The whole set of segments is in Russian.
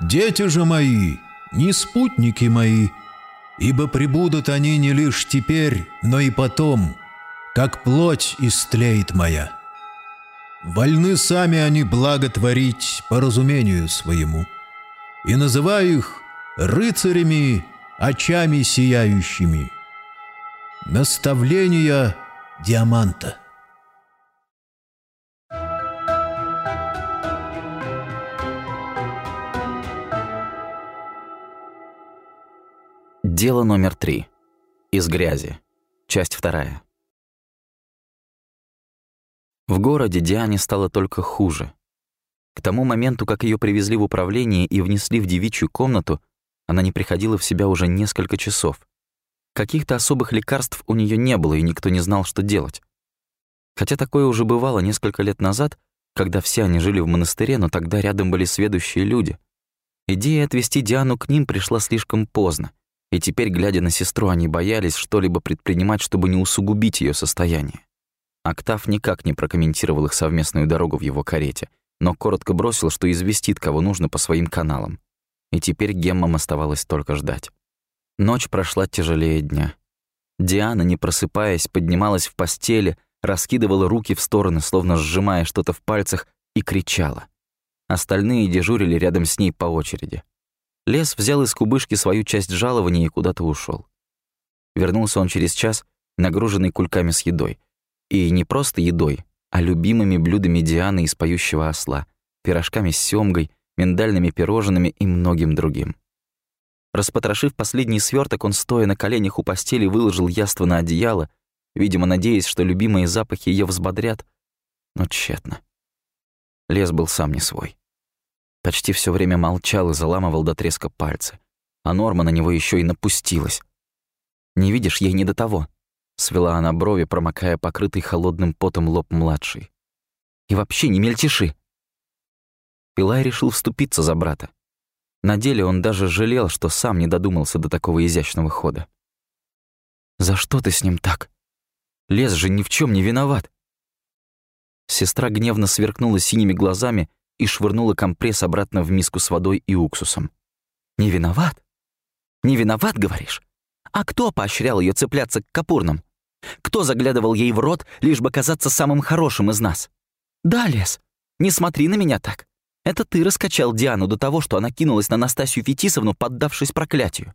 Дети же мои, не спутники мои, ибо прибудут они не лишь теперь, но и потом, как плоть истлеет моя. Вольны сами они благотворить по разумению своему, и называю их рыцарями, очами сияющими. Наставления Диаманта. Дело номер три. Из грязи. Часть вторая. В городе Диане стало только хуже. К тому моменту, как ее привезли в управление и внесли в девичью комнату, она не приходила в себя уже несколько часов. Каких-то особых лекарств у нее не было, и никто не знал, что делать. Хотя такое уже бывало несколько лет назад, когда все они жили в монастыре, но тогда рядом были сведущие люди. Идея отвести Диану к ним пришла слишком поздно. И теперь, глядя на сестру, они боялись что-либо предпринимать, чтобы не усугубить ее состояние. Октав никак не прокомментировал их совместную дорогу в его карете, но коротко бросил, что известит, кого нужно по своим каналам. И теперь Геммам оставалось только ждать. Ночь прошла тяжелее дня. Диана, не просыпаясь, поднималась в постели, раскидывала руки в стороны, словно сжимая что-то в пальцах, и кричала. Остальные дежурили рядом с ней по очереди. Лес взял из кубышки свою часть жалования и куда-то ушел. Вернулся он через час, нагруженный кульками с едой. И не просто едой, а любимыми блюдами Дианы из «Поющего осла», пирожками с сёмгой, миндальными пирожными и многим другим. Распотрошив последний сверток, он, стоя на коленях у постели, выложил яство на одеяло, видимо, надеясь, что любимые запахи ее взбодрят, но тщетно. Лес был сам не свой. Почти все время молчал и заламывал до треска пальцы. А Норма на него еще и напустилась. «Не видишь, ей не до того», — свела она брови, промокая покрытый холодным потом лоб младший. «И вообще не мельтеши». Пилай решил вступиться за брата. На деле он даже жалел, что сам не додумался до такого изящного хода. «За что ты с ним так? Лес же ни в чем не виноват». Сестра гневно сверкнула синими глазами и швырнула компресс обратно в миску с водой и уксусом. «Не виноват? Не виноват, говоришь? А кто поощрял ее цепляться к капурнам? Кто заглядывал ей в рот, лишь бы казаться самым хорошим из нас? Да, Лес, не смотри на меня так. Это ты раскачал Диану до того, что она кинулась на Настасью Фетисовну, поддавшись проклятию.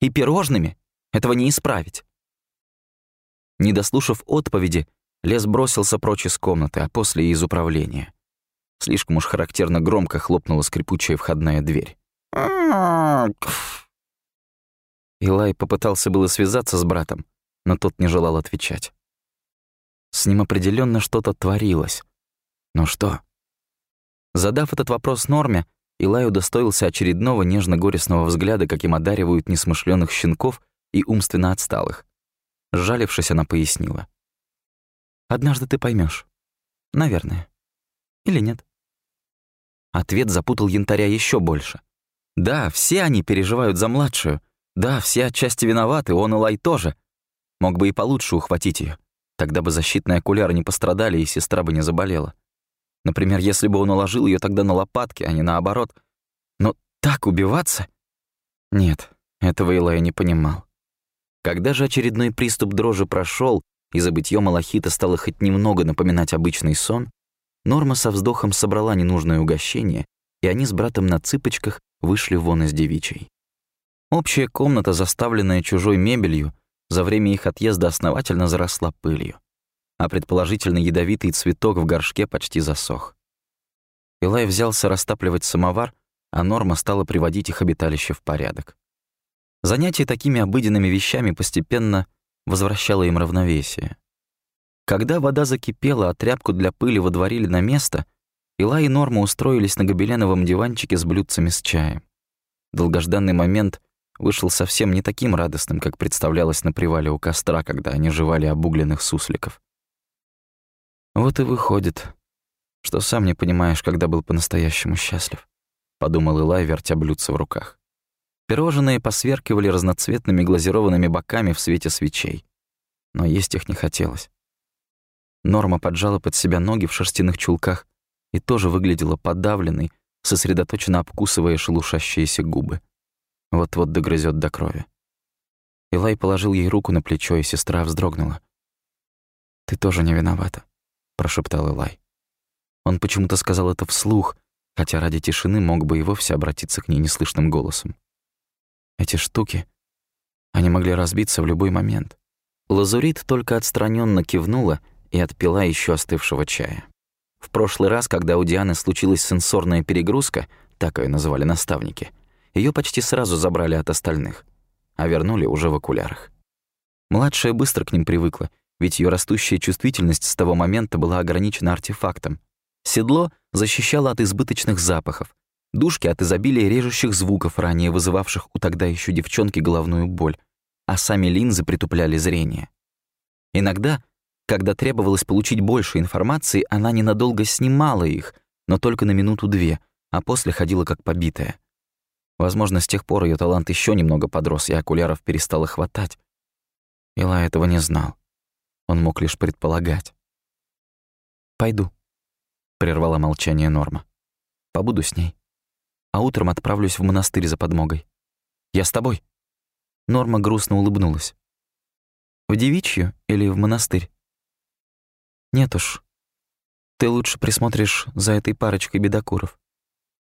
И пирожными этого не исправить. Не дослушав отповеди, Лес бросился прочь из комнаты, а после из управления. Слишком уж характерно громко хлопнула скрипучая входная дверь. Илай попытался было связаться с братом, но тот не желал отвечать. С ним определенно что-то творилось. Но что? Задав этот вопрос Норме, Илай удостоился очередного нежно-горестного взгляда, каким одаривают несмышленных щенков и умственно отсталых. Сжалившись, она пояснила. «Однажды ты поймешь, Наверное. Или нет?» Ответ запутал янтаря еще больше. Да, все они переживают за младшую. Да, все отчасти виноваты, он и Лай тоже. Мог бы и получше ухватить ее. Тогда бы защитные окуляры не пострадали, и сестра бы не заболела. Например, если бы он уложил ее тогда на лопатки, а не наоборот. Но так убиваться? Нет, этого Илая не понимал. Когда же очередной приступ дрожи прошел, и забытье Малахита стало хоть немного напоминать обычный сон, Норма со вздохом собрала ненужное угощение, и они с братом на цыпочках вышли вон из девичьей. Общая комната, заставленная чужой мебелью, за время их отъезда основательно заросла пылью, а предположительно ядовитый цветок в горшке почти засох. Илай взялся растапливать самовар, а Норма стала приводить их обиталище в порядок. Занятие такими обыденными вещами постепенно возвращало им равновесие. Когда вода закипела, а тряпку для пыли водворили на место, Ила и Норма устроились на гобеленовом диванчике с блюдцами с чаем. Долгожданный момент вышел совсем не таким радостным, как представлялось на привале у костра, когда они жевали обугленных сусликов. «Вот и выходит, что сам не понимаешь, когда был по-настоящему счастлив», — подумал Илай, вертя блюдце в руках. Пирожные посверкивали разноцветными глазированными боками в свете свечей, но есть их не хотелось. Норма поджала под себя ноги в шерстяных чулках и тоже выглядела подавленной, сосредоточенно обкусывая шелушащиеся губы. Вот-вот догрызет до крови. Илай положил ей руку на плечо, и сестра вздрогнула. «Ты тоже не виновата», — прошептал Илай. Он почему-то сказал это вслух, хотя ради тишины мог бы и вовсе обратиться к ней неслышным голосом. Эти штуки, они могли разбиться в любой момент. Лазурит только отстраненно кивнула и отпила еще остывшего чая. В прошлый раз, когда у Дианы случилась сенсорная перегрузка, так ее называли наставники, ее почти сразу забрали от остальных, а вернули уже в окулярах. Младшая быстро к ним привыкла, ведь ее растущая чувствительность с того момента была ограничена артефактом. Седло защищало от избыточных запахов, душки от изобилия режущих звуков, ранее вызывавших у тогда еще девчонки головную боль, а сами линзы притупляли зрение. Иногда, когда требовалось получить больше информации, она ненадолго снимала их, но только на минуту-две, а после ходила как побитая. Возможно, с тех пор ее талант еще немного подрос, и окуляров перестало хватать. Ила этого не знал. Он мог лишь предполагать. «Пойду», — прервала молчание Норма. «Побуду с ней. А утром отправлюсь в монастырь за подмогой. Я с тобой?» Норма грустно улыбнулась. «В девичью или в монастырь?» «Нет уж. Ты лучше присмотришь за этой парочкой бедокуров».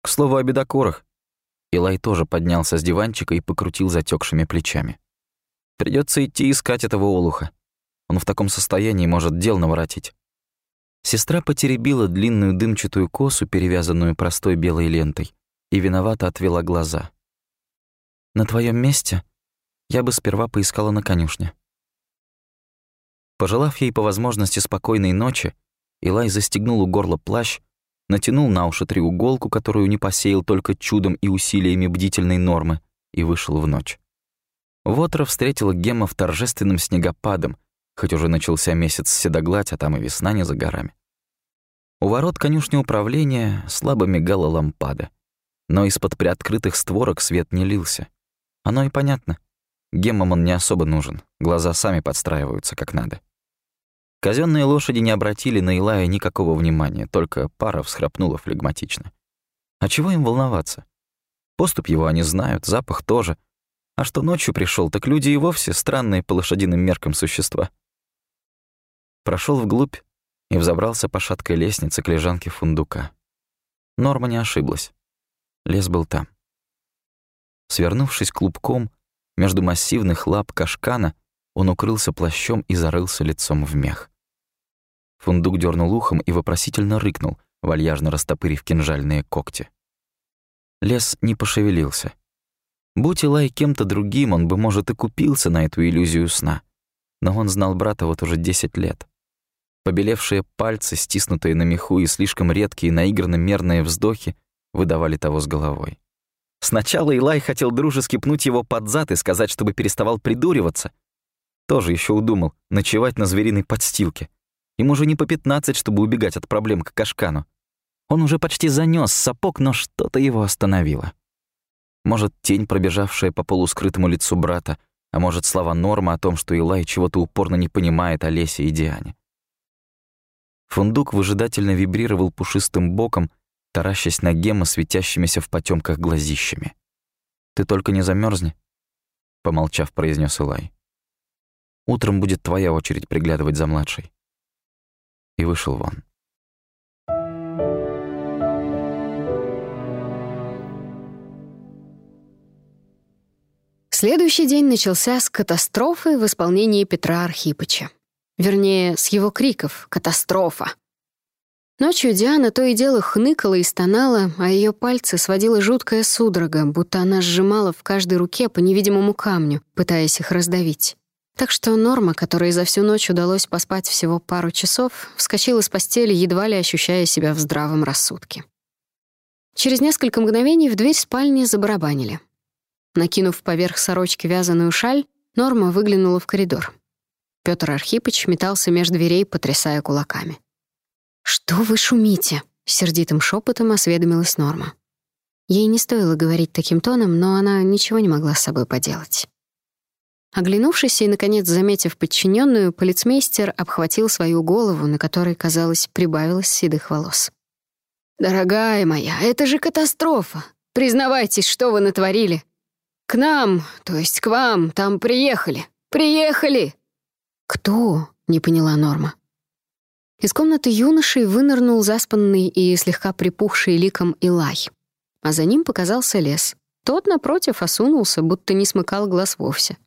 «К слову о бедокурах». Илай тоже поднялся с диванчика и покрутил затекшими плечами. Придется идти искать этого олуха. Он в таком состоянии может дел наворотить». Сестра потеребила длинную дымчатую косу, перевязанную простой белой лентой, и виновато отвела глаза. «На твоем месте я бы сперва поискала на конюшне. Пожелав ей по возможности спокойной ночи, Илай застегнул у горла плащ, натянул на уши треуголку, которую не посеял только чудом и усилиями бдительной нормы, и вышел в ночь. Вотра встретила Гемма торжественным снегопадом, хоть уже начался месяц седогладь, а там и весна не за горами. У ворот конюшни управления слабо мигала лампада, но из-под приоткрытых створок свет не лился. Оно и понятно — Геммам он не особо нужен, глаза сами подстраиваются как надо. Казенные лошади не обратили на Илая никакого внимания, только пара всхрапнула флегматично. А чего им волноваться? Поступ его они знают, запах тоже. А что ночью пришел, так люди и вовсе странные по лошадиным меркам существа. Прошел вглубь и взобрался по шаткой лестнице к лежанке фундука. Норма не ошиблась. Лес был там. Свернувшись клубком, между массивных лап кашкана он укрылся плащом и зарылся лицом в мех. Фундук дернул ухом и вопросительно рыкнул, вальяжно растопырив кинжальные когти. Лес не пошевелился. Будь Илай кем-то другим, он бы, может, и купился на эту иллюзию сна. Но он знал брата вот уже десять лет. Побелевшие пальцы, стиснутые на меху и слишком редкие наигранно мерные вздохи выдавали того с головой. Сначала Илай хотел дружески пнуть его под зад и сказать, чтобы переставал придуриваться. Тоже еще удумал ночевать на звериной подстилке. Ему уже не по пятнадцать, чтобы убегать от проблем к кашкану. Он уже почти занёс сапог, но что-то его остановило. Может, тень, пробежавшая по полускрытому лицу брата, а может, слова Норма о том, что Илай чего-то упорно не понимает о Лесе и Диане. Фундук выжидательно вибрировал пушистым боком, таращась на Гема светящимися в потемках глазищами. «Ты только не замерзни, помолчав, произнес Илай. «Утром будет твоя очередь приглядывать за младшей». И вышел вон. Следующий день начался с катастрофы в исполнении Петра Архипыча. Вернее, с его криков «Катастрофа!». Ночью Диана то и дело хныкала и стонала, а ее пальцы сводила жуткая судорога, будто она сжимала в каждой руке по невидимому камню, пытаясь их раздавить. Так что Норма, которой за всю ночь удалось поспать всего пару часов, вскочила с постели, едва ли ощущая себя в здравом рассудке. Через несколько мгновений в дверь спальни забарабанили. Накинув поверх сорочки вязаную шаль, Норма выглянула в коридор. Пётр Архипыч метался между дверей, потрясая кулаками. «Что вы шумите?» — сердитым шепотом осведомилась Норма. Ей не стоило говорить таким тоном, но она ничего не могла с собой поделать. Оглянувшись и, наконец, заметив подчиненную, полицмейстер обхватил свою голову, на которой, казалось, прибавилось седых волос. «Дорогая моя, это же катастрофа! Признавайтесь, что вы натворили! К нам, то есть к вам, там приехали! Приехали!» «Кто?» — не поняла Норма. Из комнаты юноши вынырнул заспанный и слегка припухший ликом Илай. А за ним показался лес. Тот, напротив, осунулся, будто не смыкал глаз вовсе.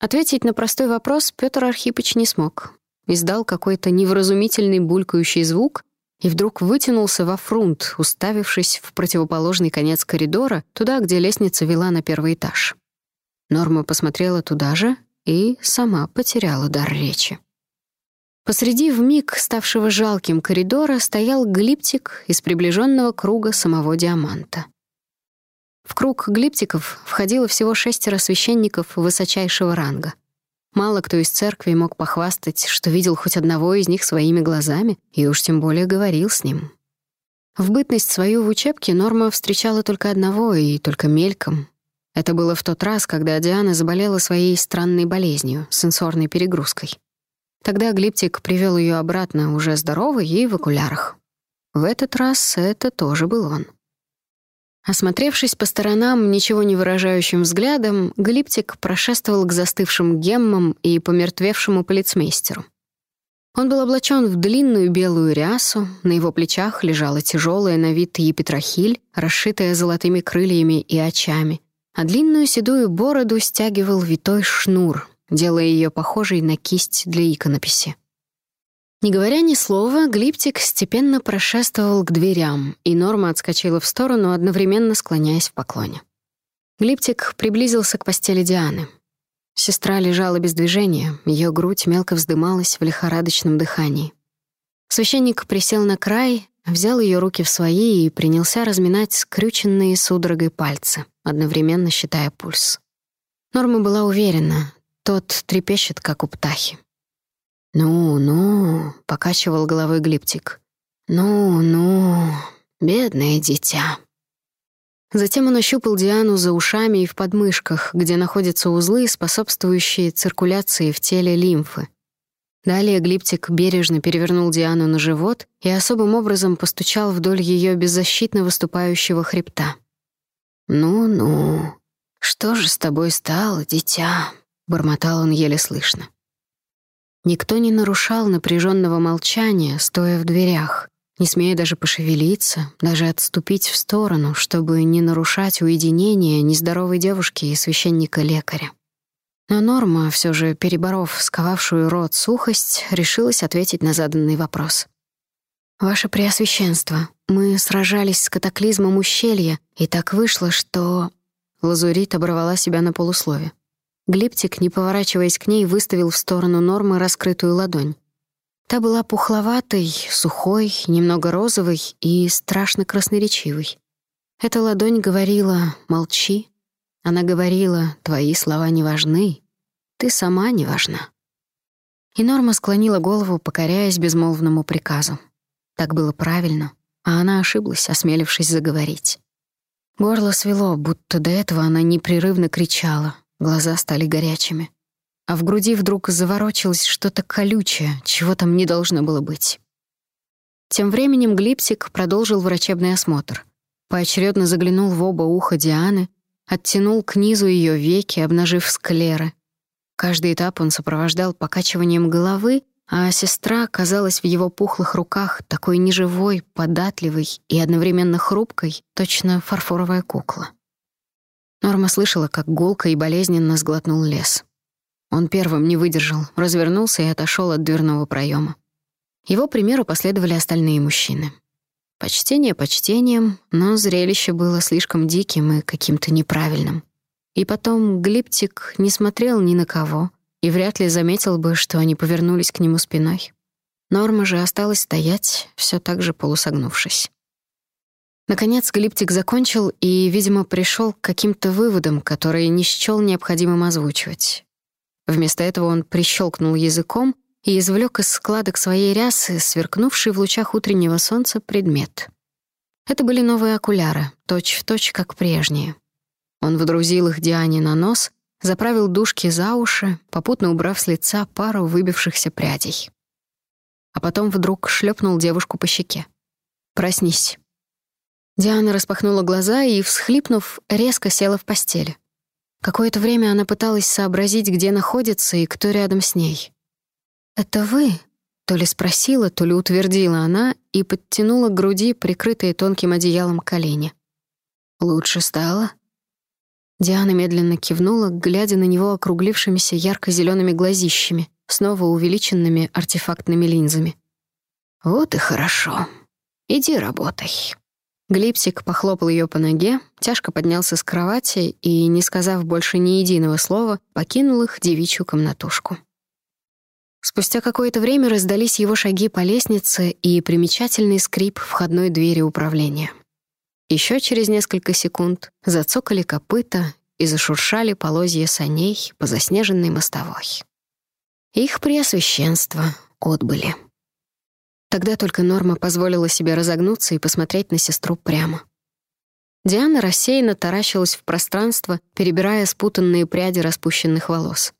Ответить на простой вопрос Петр Архипыч не смог. Издал какой-то невразумительный булькающий звук и вдруг вытянулся во фрунт, уставившись в противоположный конец коридора, туда, где лестница вела на первый этаж. Норма посмотрела туда же и сама потеряла дар речи. Посреди вмиг ставшего жалким коридора стоял глиптик из приближенного круга самого диаманта. В круг глиптиков входило всего шестеро священников высочайшего ранга. Мало кто из церкви мог похвастать, что видел хоть одного из них своими глазами и уж тем более говорил с ним. В бытность свою в учебке Норма встречала только одного и только мельком. Это было в тот раз, когда Диана заболела своей странной болезнью — сенсорной перегрузкой. Тогда Глиптик привел ее обратно, уже здоровой и в окулярах. В этот раз это тоже был он. Осмотревшись по сторонам ничего не выражающим взглядом, Глиптик прошествовал к застывшим геммам и помертвевшему полицмейстеру. Он был облачен в длинную белую рясу, на его плечах лежала тяжелая на вид епитрахиль, расшитая золотыми крыльями и очами, а длинную седую бороду стягивал витой шнур, делая ее похожей на кисть для иконописи. Не говоря ни слова, Глиптик степенно прошествовал к дверям, и Норма отскочила в сторону, одновременно склоняясь в поклоне. Глиптик приблизился к постели Дианы. Сестра лежала без движения, ее грудь мелко вздымалась в лихорадочном дыхании. Священник присел на край, взял ее руки в свои и принялся разминать скрюченные судорогой пальцы, одновременно считая пульс. Норма была уверена, тот трепещет, как у птахи. «Ну-ну», — покачивал головой Глиптик. «Ну-ну, бедное дитя». Затем он ощупал Диану за ушами и в подмышках, где находятся узлы, способствующие циркуляции в теле лимфы. Далее Глиптик бережно перевернул Диану на живот и особым образом постучал вдоль ее беззащитно выступающего хребта. «Ну-ну, что же с тобой стало, дитя?» бормотал он еле слышно. Никто не нарушал напряженного молчания, стоя в дверях, не смея даже пошевелиться, даже отступить в сторону, чтобы не нарушать уединение нездоровой девушки и священника-лекаря. Но Норма, все же переборов сковавшую рот сухость, решилась ответить на заданный вопрос. «Ваше Преосвященство, мы сражались с катаклизмом ущелья, и так вышло, что...» Лазурит оборвала себя на полуслове. Глиптик, не поворачиваясь к ней, выставил в сторону Нормы раскрытую ладонь. Та была пухловатой, сухой, немного розовой и страшно красноречивой. Эта ладонь говорила «молчи». Она говорила «твои слова не важны, ты сама не важна». И Норма склонила голову, покоряясь безмолвному приказу. Так было правильно, а она ошиблась, осмелившись заговорить. Горло свело, будто до этого она непрерывно кричала, Глаза стали горячими. А в груди вдруг заворочилось что-то колючее, чего там не должно было быть. Тем временем Глипсик продолжил врачебный осмотр. Поочередно заглянул в оба уха Дианы, оттянул к низу ее веки, обнажив склеры. Каждый этап он сопровождал покачиванием головы, а сестра казалась в его пухлых руках такой неживой, податливой и одновременно хрупкой, точно фарфоровая кукла. Норма слышала, как гулко и болезненно сглотнул лес. Он первым не выдержал, развернулся и отошел от дверного проема. Его примеру последовали остальные мужчины. Почтение почтением, но зрелище было слишком диким и каким-то неправильным. И потом Глиптик не смотрел ни на кого и вряд ли заметил бы, что они повернулись к нему спиной. Норма же осталась стоять, все так же полусогнувшись. Наконец Глиптик закончил и, видимо, пришел к каким-то выводам, которые не счёл необходимым озвучивать. Вместо этого он прищелкнул языком и извлек из складок своей рясы, сверкнувший в лучах утреннего солнца, предмет. Это были новые окуляры, точь-в-точь, как прежние. Он водрузил их Диане на нос, заправил дужки за уши, попутно убрав с лица пару выбившихся прядей. А потом вдруг шлепнул девушку по щеке. проснись». Диана распахнула глаза и, всхлипнув, резко села в постели. Какое-то время она пыталась сообразить, где находится и кто рядом с ней. «Это вы?» — то ли спросила, то ли утвердила она и подтянула к груди прикрытые тонким одеялом колени. «Лучше стало?» Диана медленно кивнула, глядя на него округлившимися ярко зелеными глазищами, снова увеличенными артефактными линзами. «Вот и хорошо. Иди работай». Глипсик похлопал ее по ноге, тяжко поднялся с кровати и, не сказав больше ни единого слова, покинул их девичью комнатушку. Спустя какое-то время раздались его шаги по лестнице и примечательный скрип входной двери управления. Еще через несколько секунд зацокали копыта и зашуршали полозья саней по заснеженной мостовой. Их преосвященство отбыли. Тогда только Норма позволила себе разогнуться и посмотреть на сестру прямо. Диана рассеянно таращилась в пространство, перебирая спутанные пряди распущенных волос.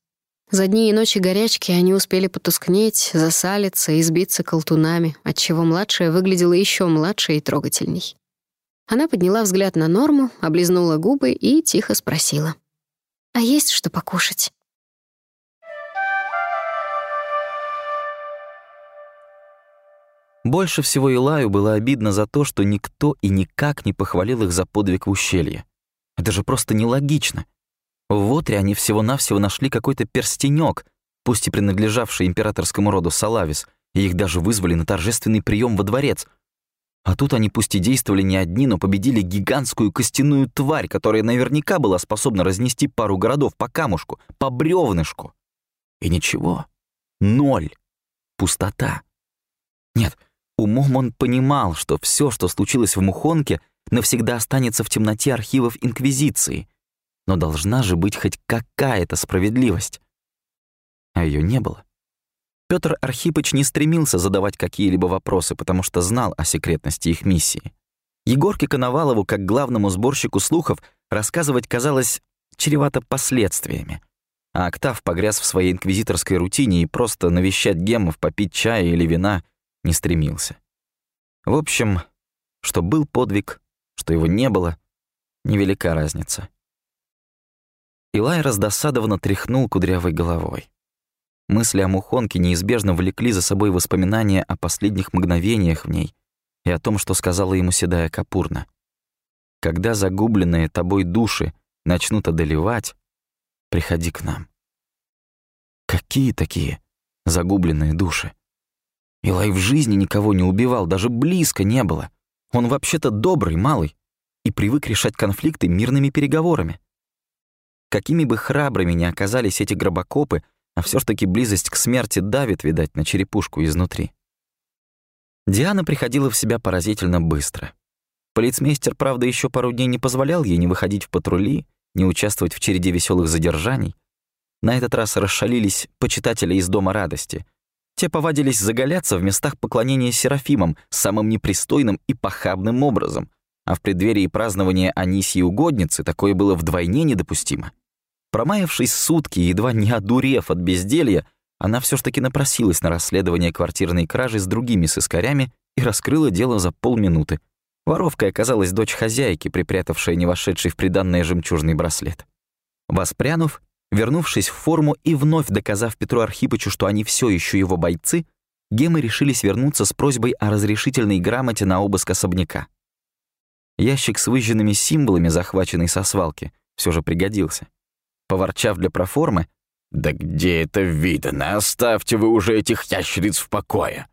За дни и ночи горячки они успели потускнеть, засалиться и сбиться колтунами, отчего младшая выглядела еще младше и трогательней. Она подняла взгляд на Норму, облизнула губы и тихо спросила. «А есть что покушать?» Больше всего Илаю было обидно за то, что никто и никак не похвалил их за подвиг в ущелье. Это же просто нелогично. В Отре они всего-навсего нашли какой-то перстенек, пусть и принадлежавший императорскому роду Салавис, и их даже вызвали на торжественный прием во дворец. А тут они пусть и действовали не одни, но победили гигантскую костяную тварь, которая наверняка была способна разнести пару городов по камушку, по бревнышку. И ничего. Ноль. Пустота. Нет, Умом он понимал, что все, что случилось в Мухонке, навсегда останется в темноте архивов Инквизиции. Но должна же быть хоть какая-то справедливость. А ее не было. Петр Архипыч не стремился задавать какие-либо вопросы, потому что знал о секретности их миссии. Егорке Коновалову, как главному сборщику слухов, рассказывать казалось чревато последствиями. А Октав погряз в своей инквизиторской рутине и просто навещать гемов, попить чая или вина не стремился. В общем, что был подвиг, что его не было, невелика разница. Илай раздосадованно тряхнул кудрявой головой. Мысли о Мухонке неизбежно влекли за собой воспоминания о последних мгновениях в ней и о том, что сказала ему седая Капурна. «Когда загубленные тобой души начнут одолевать, приходи к нам». Какие такие загубленные души? Илай в жизни никого не убивал, даже близко не было. Он вообще-то добрый, малый, и привык решать конфликты мирными переговорами. Какими бы храбрыми ни оказались эти гробокопы, а все ж таки близость к смерти давит, видать, на черепушку изнутри. Диана приходила в себя поразительно быстро. Полицмейстер, правда, еще пару дней не позволял ей не выходить в патрули, не участвовать в череде веселых задержаний. На этот раз расшалились почитатели из Дома радости — те повадились заголяться в местах поклонения Серафимам самым непристойным и похабным образом, а в преддверии празднования Анисии Угодницы такое было вдвойне недопустимо. Промаявшись сутки, едва не одурев от безделья, она все ж таки напросилась на расследование квартирной кражи с другими сыскарями и раскрыла дело за полминуты. Воровкой оказалась дочь хозяйки, припрятавшая не вошедший в приданное жемчужный браслет. Воспрянув, Вернувшись в форму и вновь доказав Петру Архипычу, что они все еще его бойцы, гемы решились вернуться с просьбой о разрешительной грамоте на обыск особняка. Ящик с выжженными символами, захваченный со свалки, все же пригодился. Поворчав для проформы, «Да где это видно? Оставьте вы уже этих ящериц в покое!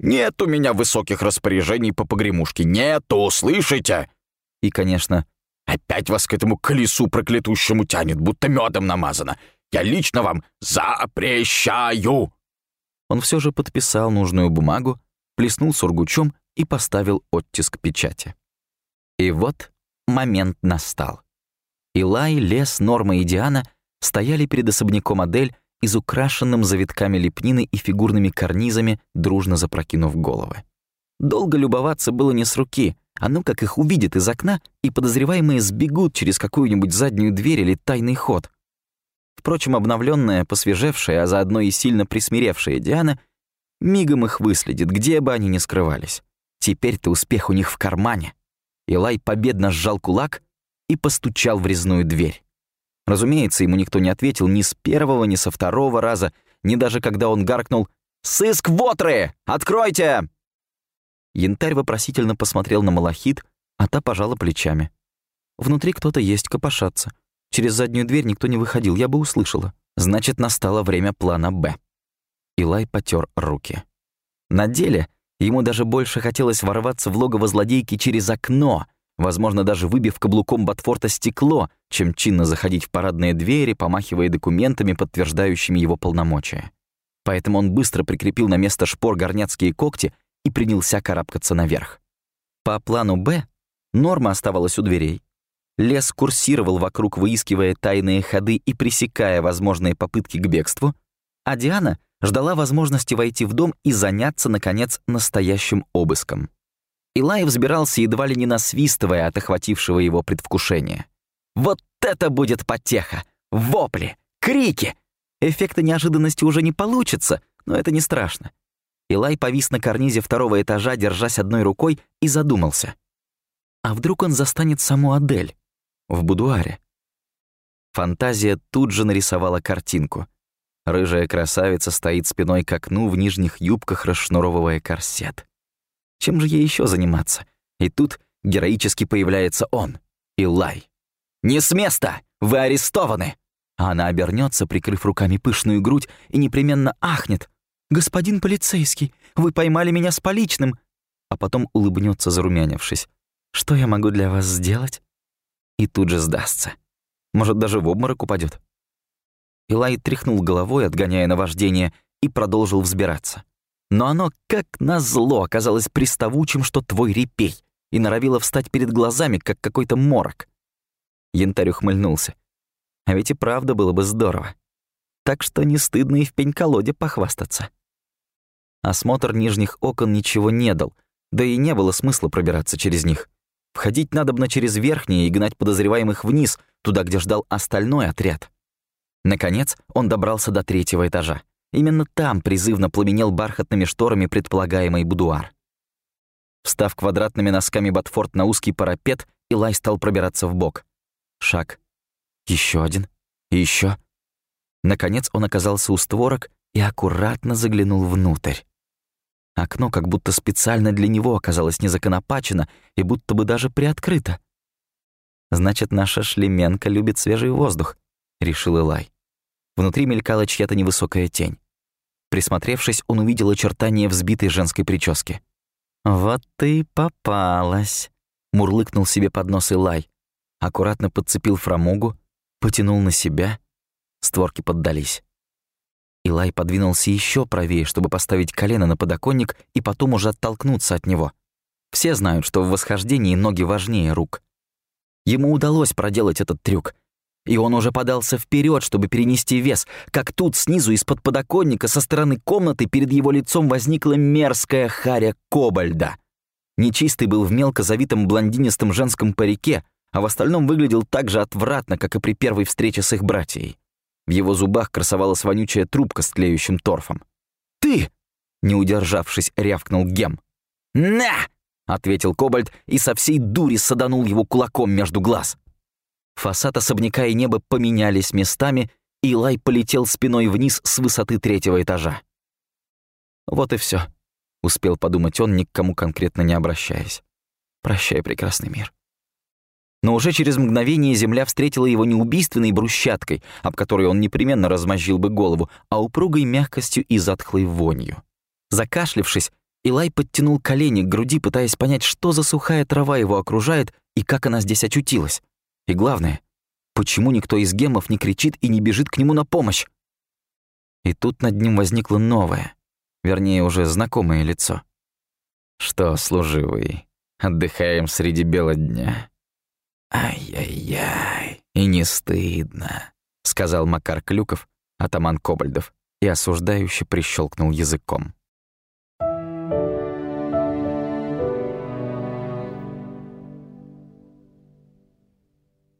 Нет у меня высоких распоряжений по погремушке, нету, слышите?» И, конечно, Опять вас к этому колесу проклятущему тянет, будто медом намазано. Я лично вам запрещаю!» Он все же подписал нужную бумагу, плеснул сургучом и поставил оттиск печати. И вот момент настал. Илай, Лес, Норма и Диана стояли перед особняком Адель, изукрашенным завитками лепнины и фигурными карнизами, дружно запрокинув головы. Долго любоваться было не с руки — а ну как их увидит из окна, и подозреваемые сбегут через какую-нибудь заднюю дверь или тайный ход. Впрочем, обновленная, посвежевшая, а заодно и сильно присмиревшая Диана мигом их выследит, где бы они ни скрывались. Теперь-то успех у них в кармане. Илай победно сжал кулак и постучал в резную дверь. Разумеется, ему никто не ответил ни с первого, ни со второго раза, ни даже когда он гаркнул «Сыск Вотры! Откройте!» Янтарь вопросительно посмотрел на Малахит, а та пожала плечами. Внутри кто-то есть, копошаться. Через заднюю дверь никто не выходил, я бы услышала. Значит, настало время плана «Б». Илай потер руки. На деле ему даже больше хотелось ворваться в логово злодейки через окно, возможно, даже выбив каблуком Ботфорта стекло, чем чинно заходить в парадные двери, помахивая документами, подтверждающими его полномочия. Поэтому он быстро прикрепил на место шпор горняцкие когти и принялся карабкаться наверх. По плану «Б» норма оставалась у дверей. Лес курсировал вокруг, выискивая тайные ходы и пресекая возможные попытки к бегству, а Диана ждала возможности войти в дом и заняться, наконец, настоящим обыском. Илай взбирался, едва ли не насвистывая от охватившего его предвкушения. «Вот это будет потеха! Вопли! Крики!» Эффекта неожиданности уже не получится, но это не страшно. Илай повис на карнизе второго этажа, держась одной рукой, и задумался. А вдруг он застанет саму Адель? В будуаре? Фантазия тут же нарисовала картинку. Рыжая красавица стоит спиной к окну в нижних юбках, расшнуровывая корсет. Чем же ей еще заниматься? И тут героически появляется он, Илай. «Не с места! Вы арестованы!» Она обернется, прикрыв руками пышную грудь, и непременно ахнет. «Господин полицейский, вы поймали меня с поличным!» А потом улыбнется, зарумянившись. «Что я могу для вас сделать?» И тут же сдастся. Может, даже в обморок упадет. Илай тряхнул головой, отгоняя наваждение, и продолжил взбираться. Но оно, как назло, оказалось приставучим, что твой репей, и норовило встать перед глазами, как какой-то морок. Янтарь ухмыльнулся. А ведь и правда было бы здорово. Так что не стыдно и в пень-колоде похвастаться. Осмотр нижних окон ничего не дал, да и не было смысла пробираться через них. Входить надобно через верхние и гнать подозреваемых вниз, туда, где ждал остальной отряд. Наконец, он добрался до третьего этажа. Именно там призывно пламенел бархатными шторами предполагаемый будуар. Встав квадратными носками Батфорд на узкий парапет, Илай стал пробираться в бок. Шаг. еще один. И еще. Наконец он оказался у створок и аккуратно заглянул внутрь. Окно как будто специально для него оказалось не законопачено и будто бы даже приоткрыто. «Значит, наша шлеменка любит свежий воздух», — решил Илай. Внутри мелькала чья-то невысокая тень. Присмотревшись, он увидел очертания взбитой женской прически. «Вот ты попалась», — мурлыкнул себе под нос Илай. Аккуратно подцепил фрамугу, потянул на себя. Створки поддались. Илай подвинулся еще правее, чтобы поставить колено на подоконник и потом уже оттолкнуться от него. Все знают, что в восхождении ноги важнее рук. Ему удалось проделать этот трюк, и он уже подался вперед, чтобы перенести вес, как тут снизу из-под подоконника со стороны комнаты перед его лицом возникла мерзкая харя кобальда. Нечистый был в мелко завитом блондинистом женском парике, а в остальном выглядел так же отвратно, как и при первой встрече с их братьей. В его зубах красовалась вонючая трубка с тлеющим торфом. «Ты!» — не удержавшись, рявкнул Гем. «На!» — ответил Кобальд и со всей дури саданул его кулаком между глаз. Фасад особняка и небо поменялись местами, и Лай полетел спиной вниз с высоты третьего этажа. «Вот и все, успел подумать он, ни к кому конкретно не обращаясь. «Прощай, прекрасный мир». Но уже через мгновение земля встретила его не убийственной брусчаткой, об которой он непременно размозжил бы голову, а упругой мягкостью и затхлой вонью. Закашлившись, Илай подтянул колени к груди, пытаясь понять, что за сухая трава его окружает и как она здесь очутилась. И главное, почему никто из гемов не кричит и не бежит к нему на помощь? И тут над ним возникло новое, вернее, уже знакомое лицо. «Что, служивый, отдыхаем среди бела дня?» «Ай-яй-яй, и не стыдно», — сказал Макар Клюков, атаман Кобальдов, и осуждающе прищелкнул языком.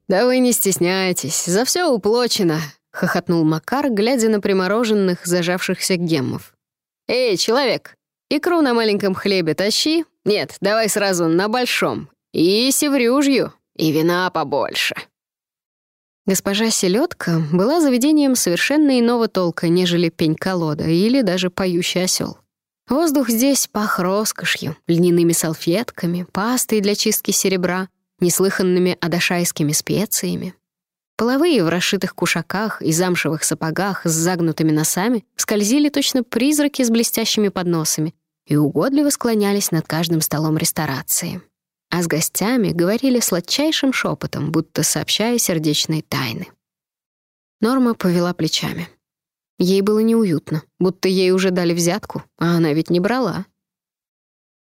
«Да вы не стесняйтесь, за все уплочено», — хохотнул Макар, глядя на примороженных, зажавшихся геммов. «Эй, человек, икру на маленьком хлебе тащи, Нет, давай сразу на большом. И севрюжью, и вина побольше». Госпожа Селедка была заведением совершенно иного толка, нежели пень-колода или даже поющий осел. Воздух здесь пах роскошью, льняными салфетками, пастой для чистки серебра, неслыханными адашайскими специями. Половые в расшитых кушаках и замшевых сапогах с загнутыми носами скользили точно призраки с блестящими подносами и угодливо склонялись над каждым столом ресторации а с гостями говорили сладчайшим шепотом, будто сообщая сердечные тайны. Норма повела плечами. Ей было неуютно, будто ей уже дали взятку, а она ведь не брала.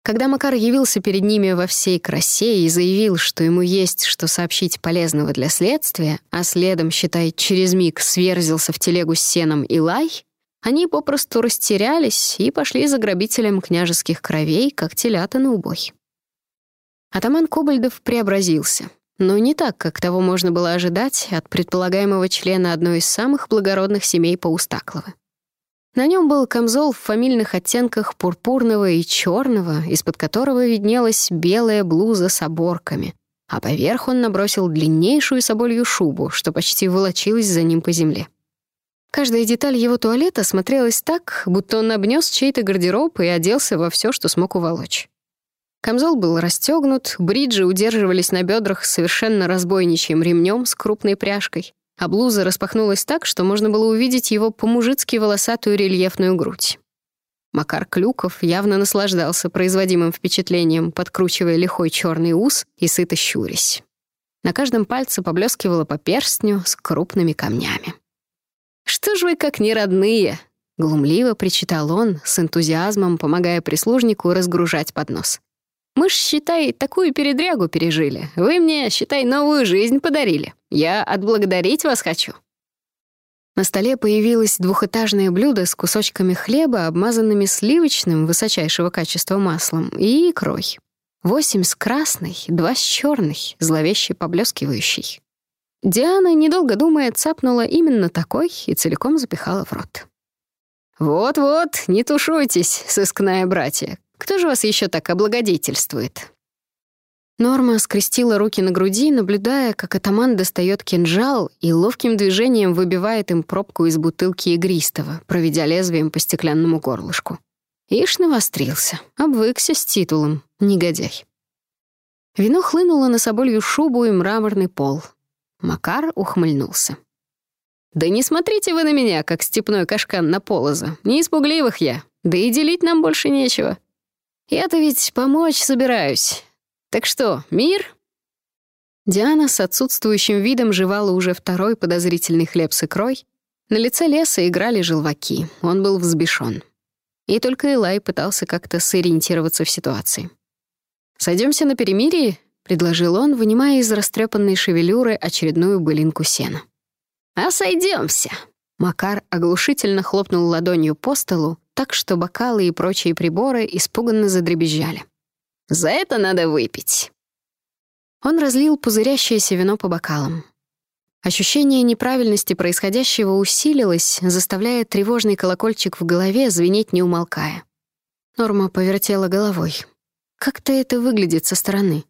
Когда Макар явился перед ними во всей красе и заявил, что ему есть что сообщить полезного для следствия, а следом, считай, через миг сверзился в телегу с сеном и лай, они попросту растерялись и пошли за грабителем княжеских кровей, как телята на убой. Атаман Кобальдов преобразился, но не так, как того можно было ожидать от предполагаемого члена одной из самых благородных семей Паустаклова. На нем был камзол в фамильных оттенках пурпурного и черного, из-под которого виднелась белая блуза с оборками, а поверх он набросил длиннейшую соболью шубу, что почти волочилась за ним по земле. Каждая деталь его туалета смотрелась так, будто он обнес чей-то гардероб и оделся во все, что смог уволочь. Камзол был расстегнут, бриджи удерживались на бедрах совершенно разбойничьим ремнем с крупной пряжкой, а блуза распахнулась так, что можно было увидеть его по-мужицки волосатую рельефную грудь. Макар Клюков явно наслаждался производимым впечатлением, подкручивая лихой черный ус и сыто щурясь. На каждом пальце поблескивало по перстню с крупными камнями. «Что ж вы как не родные?» — глумливо причитал он, с энтузиазмом помогая прислужнику разгружать поднос. Мы ж, считай, такую передрягу пережили. Вы мне, считай, новую жизнь подарили. Я отблагодарить вас хочу». На столе появилось двухэтажное блюдо с кусочками хлеба, обмазанными сливочным высочайшего качества маслом, и икрой. Восемь с красной, два с черной, зловеще поблескивающей. Диана, недолго думая, цапнула именно такой и целиком запихала в рот. «Вот-вот, не тушуйтесь, сыскная братья. Кто же вас еще так облагодетельствует?» Норма скрестила руки на груди, наблюдая, как атаман достает кинжал и ловким движением выбивает им пробку из бутылки игристого, проведя лезвием по стеклянному горлышку. Ишь навострился, обвыкся с титулом, негодяй. Вино хлынуло на соболью шубу и мраморный пол. Макар ухмыльнулся. «Да не смотрите вы на меня, как степной кашкан на полоза. Не испугливых я. Да и делить нам больше нечего. Я-то ведь помочь собираюсь. Так что, мир?» Диана с отсутствующим видом жевала уже второй подозрительный хлеб с икрой. На лице леса играли желваки, он был взбешен. И только Элай пытался как-то сориентироваться в ситуации. Сойдемся на перемирии?» — предложил он, вынимая из растрепанной шевелюры очередную былинку сена. «А сойдемся. Макар оглушительно хлопнул ладонью по столу, так что бокалы и прочие приборы испуганно задребезжали. «За это надо выпить!» Он разлил пузырящееся вино по бокалам. Ощущение неправильности происходящего усилилось, заставляя тревожный колокольчик в голове звенеть не умолкая. Норма повертела головой. Как-то это выглядит со стороны.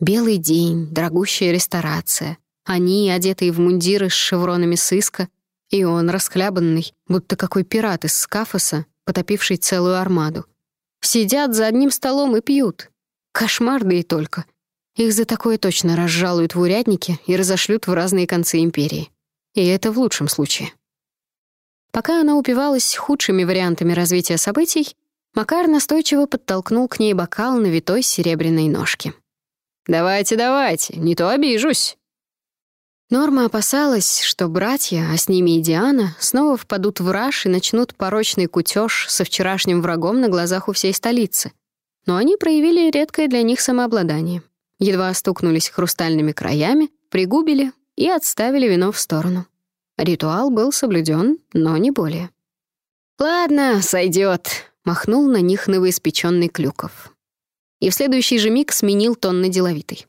Белый день, дорогущая ресторация. Они, одетые в мундиры с шевронами сыска, и он расхлябанный, будто какой пират из Скафоса, потопивший целую армаду. Сидят за одним столом и пьют. Кошмар, да и только. Их за такое точно разжалуют в уряднике и разошлют в разные концы империи. И это в лучшем случае. Пока она упивалась худшими вариантами развития событий, Макар настойчиво подтолкнул к ней бокал на витой серебряной ножке. «Давайте, давайте, не то обижусь». Норма опасалась, что братья, а с ними и Диана, снова впадут в раж и начнут порочный кутеж со вчерашним врагом на глазах у всей столицы. Но они проявили редкое для них самообладание. Едва стукнулись хрустальными краями, пригубили и отставили вино в сторону. Ритуал был соблюден, но не более. «Ладно, сойдет, махнул на них новоиспеченный Клюков. И в следующий же миг сменил тон на деловитый.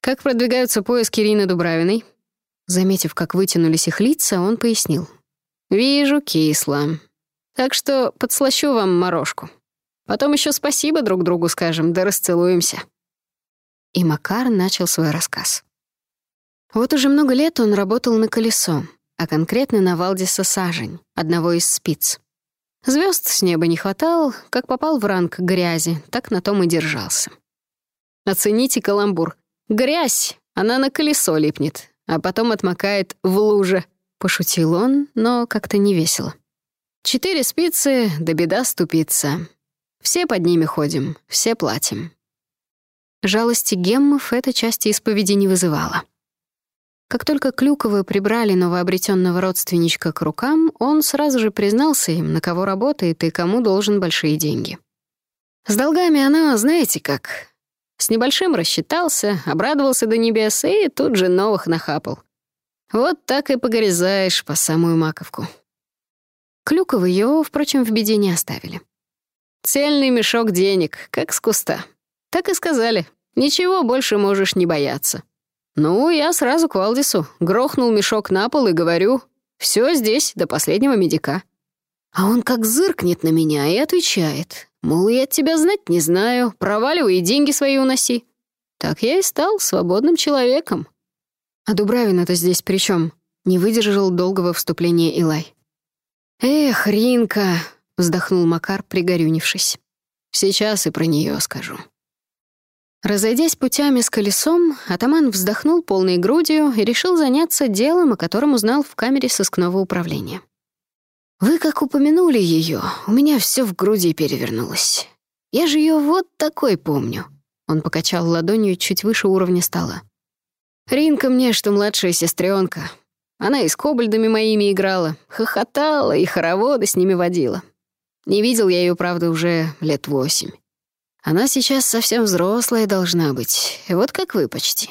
«Как продвигаются поиски Рины Дубравиной?» Заметив, как вытянулись их лица, он пояснил. «Вижу, кисло. Так что подслащу вам морожку». Потом еще спасибо друг другу скажем, да расцелуемся». И Макар начал свой рассказ. Вот уже много лет он работал на колесо, а конкретно на Валдиса Сажень, одного из спиц. Звезд с неба не хватало, как попал в ранг грязи, так на том и держался. Оцените каламбур. Грязь, она на колесо липнет, а потом отмокает в луже. Пошутил он, но как-то не весело. Четыре спицы, да беда ступица. Все под ними ходим, все платим. Жалости геммов эта часть исповеди не вызывала. Как только Клюковы прибрали новообретенного родственничка к рукам, он сразу же признался им, на кого работает и кому должен большие деньги. С долгами она, знаете как, с небольшим рассчитался, обрадовался до небес и тут же новых нахапал. Вот так и погорезаешь по самую маковку. Клюковы его, впрочем, в беде не оставили. Цельный мешок денег, как с куста. Так и сказали, ничего больше можешь не бояться. Ну, я сразу к Валдису, грохнул мешок на пол и говорю, все здесь, до последнего медика. А он как зыркнет на меня и отвечает, мол, я тебя знать не знаю, проваливай и деньги свои уноси. Так я и стал свободным человеком. А Дубравин-то здесь при чем? Не выдержал долгого вступления Илай. «Эх, Ринка!» — вздохнул Макар, пригорюнившись. «Сейчас и про нее скажу». Разойдясь путями с колесом, атаман вздохнул полной грудью и решил заняться делом, о котором узнал в камере сыскного управления. «Вы как упомянули ее, у меня все в груди перевернулось. Я же ее вот такой помню». Он покачал ладонью чуть выше уровня стола. «Ринка мне, что младшая сестренка. Она и с кобальдами моими играла, хохотала и хороводы с ними водила. Не видел я ее, правда, уже лет восемь. Она сейчас совсем взрослая должна быть, вот как вы почти».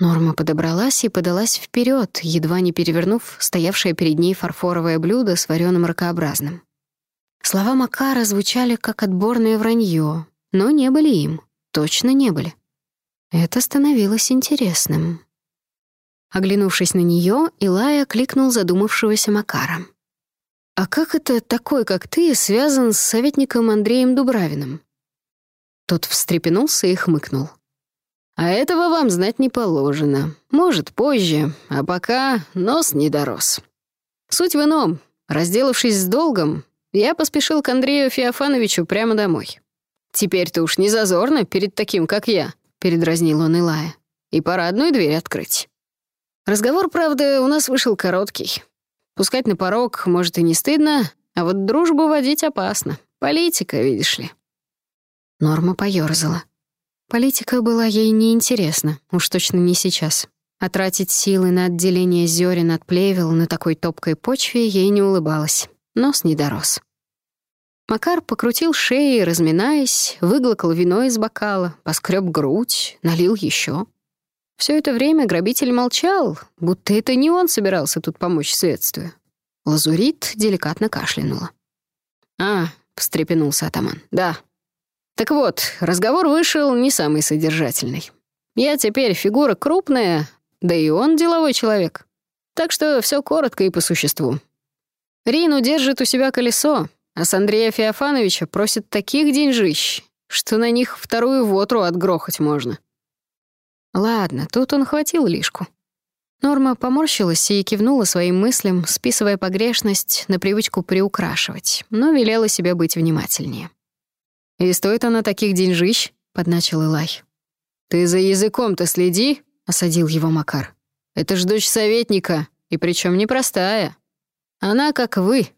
Норма подобралась и подалась вперед, едва не перевернув стоявшее перед ней фарфоровое блюдо с вареным ракообразным. Слова Макара звучали как отборное вранье, но не были им, точно не были. Это становилось интересным. Оглянувшись на нее, Илая кликнул задумавшегося Макара. «А как это такой, как ты, связан с советником Андреем Дубравиным?» Тот встрепенулся и хмыкнул. «А этого вам знать не положено. Может, позже, а пока нос не дорос. Суть в ином. Разделавшись с долгом, я поспешил к Андрею Феофановичу прямо домой. «Теперь-то уж не зазорно перед таким, как я», — передразнил он Илая. «И парадную дверь открыть». Разговор, правда, у нас вышел короткий. Пускать на порог, может, и не стыдно, а вот дружбу водить опасно. Политика, видишь ли. Норма поёрзала. Политика была ей неинтересна, уж точно не сейчас. А тратить силы на отделение зерен от плевел на такой топкой почве ей не улыбалось. Нос не дорос. Макар покрутил шеей, разминаясь, выглокал вино из бокала, поскреб грудь, налил еще. Все это время грабитель молчал, будто это не он собирался тут помочь следствию. Лазурит деликатно кашлянула. «А», — встрепенулся атаман, — «да, так вот, разговор вышел не самый содержательный. Я теперь фигура крупная, да и он деловой человек. Так что все коротко и по существу. Рину держит у себя колесо, а с Андрея Феофановича просит таких деньжищ, что на них вторую вотру отгрохать можно. Ладно, тут он хватил лишку. Норма поморщилась и кивнула своим мыслям, списывая погрешность на привычку приукрашивать, но велела себе быть внимательнее. «И стоит она таких деньжищ?» — подначил Илай. «Ты за языком-то следи», — осадил его Макар. «Это ж дочь советника, и причем непростая. Она как вы».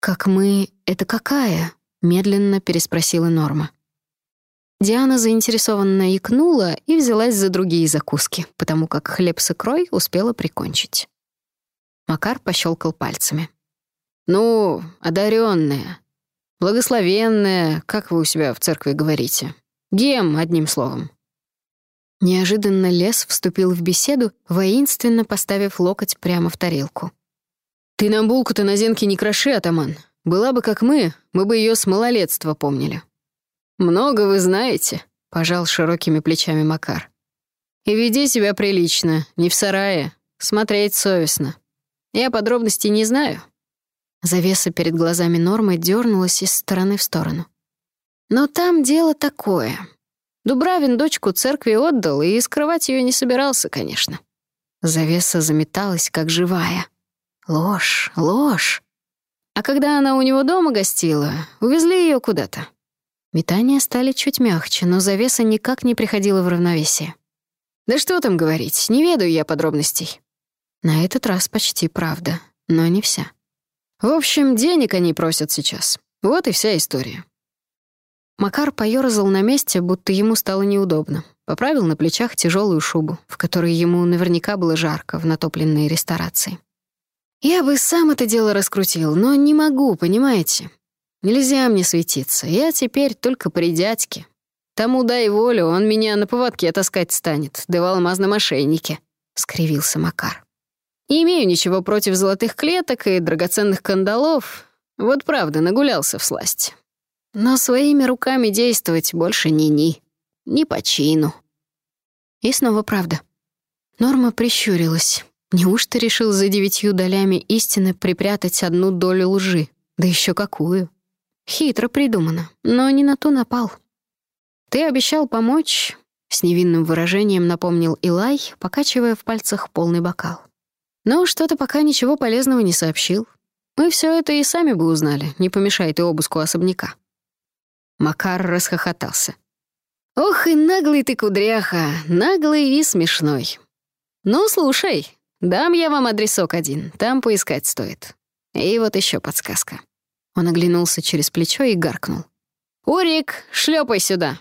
«Как мы — это какая?» — медленно переспросила Норма. Диана заинтересованно икнула и взялась за другие закуски, потому как хлеб с икрой успела прикончить. Макар пощелкал пальцами. «Ну, одаренная, Благословенная, как вы у себя в церкви говорите. Гем, одним словом. Неожиданно лес вступил в беседу, воинственно поставив локоть прямо в тарелку. «Ты нам булку-то на зенке не кроши, атаман. Была бы как мы, мы бы ее с малолетства помнили». «Много вы знаете», — пожал широкими плечами Макар. «И веди себя прилично, не в сарае, смотреть совестно. Я подробностей не знаю, Завеса перед глазами Нормы дернулась из стороны в сторону. Но там дело такое. Дубравин дочку церкви отдал и скрывать ее не собирался, конечно. Завеса заметалась, как живая. Ложь, ложь. А когда она у него дома гостила, увезли ее куда-то. Метания стали чуть мягче, но завеса никак не приходила в равновесие. Да что там говорить, не ведаю я подробностей. На этот раз почти правда, но не вся. В общем, денег они просят сейчас. Вот и вся история. Макар поёрзал на месте, будто ему стало неудобно. Поправил на плечах тяжелую шубу, в которой ему наверняка было жарко в натопленной ресторации. «Я бы сам это дело раскрутил, но не могу, понимаете? Нельзя мне светиться, я теперь только при дядьке. Тому дай волю, он меня на поводке таскать станет, да в алмазном ошейнике», — скривился Макар. «Не имею ничего против золотых клеток и драгоценных кандалов. Вот правда, нагулялся в сласть. Но своими руками действовать больше ни-ни. Ни по чину». И снова правда. Норма прищурилась. Неужто решил за девятью долями истины припрятать одну долю лжи? Да еще какую? Хитро придумано, но не на ту напал. «Ты обещал помочь», — с невинным выражением напомнил Илай, покачивая в пальцах полный бокал. «Но что-то пока ничего полезного не сообщил. Мы все это и сами бы узнали, не помешает и обыску особняка». Макар расхохотался. «Ох и наглый ты, кудряха, наглый и смешной. Ну, слушай, дам я вам адресок один, там поискать стоит. И вот еще подсказка». Он оглянулся через плечо и гаркнул. «Урик, шлепай сюда!»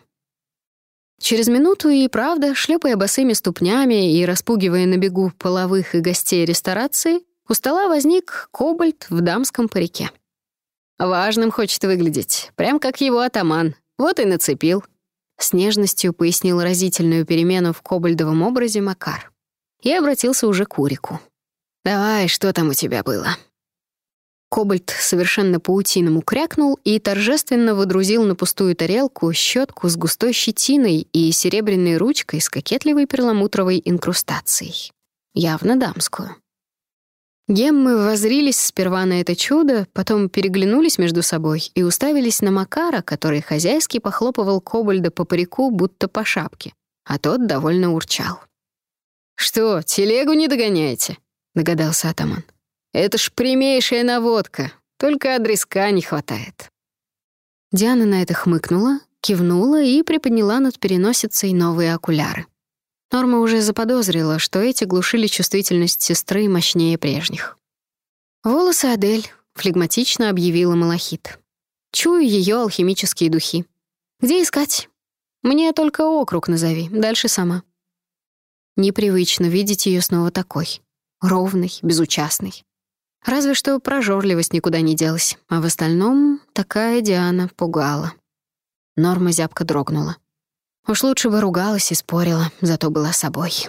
Через минуту и правда, шлепая босыми ступнями и распугивая на бегу половых и гостей ресторации, у стола возник кобальт в дамском парике. «Важным хочет выглядеть, прям как его атаман. Вот и нацепил». С нежностью пояснил разительную перемену в кобальдовом образе Макар. И обратился уже к Урику. «Давай, что там у тебя было?» Кобальт совершенно паутиному крякнул и торжественно выдрузил на пустую тарелку щетку с густой щетиной и серебряной ручкой с кокетливой перламутровой инкрустацией. Явно дамскую. Геммы возрились сперва на это чудо, потом переглянулись между собой и уставились на Макара, который хозяйски похлопывал Кобальда по парику, будто по шапке, а тот довольно урчал. «Что, телегу не догоняете?» — догадался атаман. Это ж прямейшая наводка, только адреска не хватает». Диана на это хмыкнула, кивнула и приподняла над переносицей новые окуляры. Норма уже заподозрила, что эти глушили чувствительность сестры мощнее прежних. «Волосы Адель», — флегматично объявила Малахит. «Чую ее алхимические духи. Где искать? Мне только округ назови, дальше сама». Непривычно видеть ее снова такой. Ровный, безучастный. Разве что прожорливость никуда не делась, а в остальном такая Диана пугала. Норма зябко дрогнула. Уж лучше бы ругалась и спорила, зато была собой.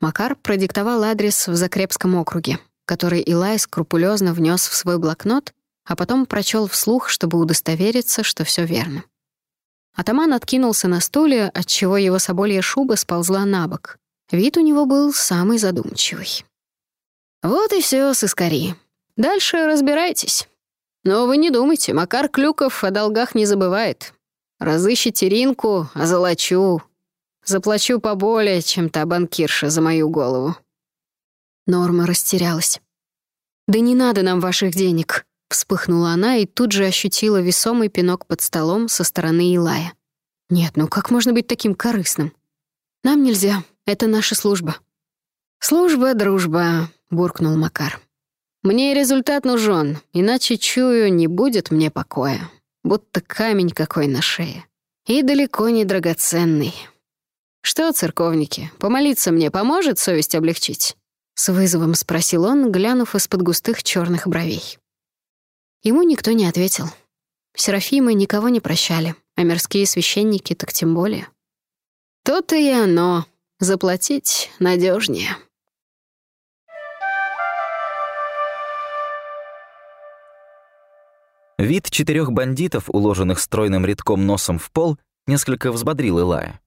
Макар продиктовал адрес в Закрепском округе, который Илай скрупулезно внес в свой блокнот, а потом прочел вслух, чтобы удостовериться, что все верно. Атаман откинулся на стуле, отчего его соболья шуба сползла на бок. Вид у него был самый задумчивый. Вот и все, сыскари. Дальше разбирайтесь. Но вы не думайте, Макар Клюков о долгах не забывает. Разыщите Ринку, озолочу. Заплачу поболее, чем та банкирша за мою голову». Норма растерялась. «Да не надо нам ваших денег», — вспыхнула она и тут же ощутила весомый пинок под столом со стороны Илая. «Нет, ну как можно быть таким корыстным? Нам нельзя, это наша служба». «Служба, дружба», — буркнул Макар. «Мне результат нужен, иначе, чую, не будет мне покоя. Будто камень какой на шее. И далеко не драгоценный. Что, церковники, помолиться мне поможет совесть облегчить?» С вызовом спросил он, глянув из-под густых черных бровей. Ему никто не ответил. Серафимы никого не прощали, а мирские священники так тем более. То-то и оно. Заплатить надежнее. Вид четырех бандитов, уложенных стройным рядком носом в пол, несколько взбодрил Илая.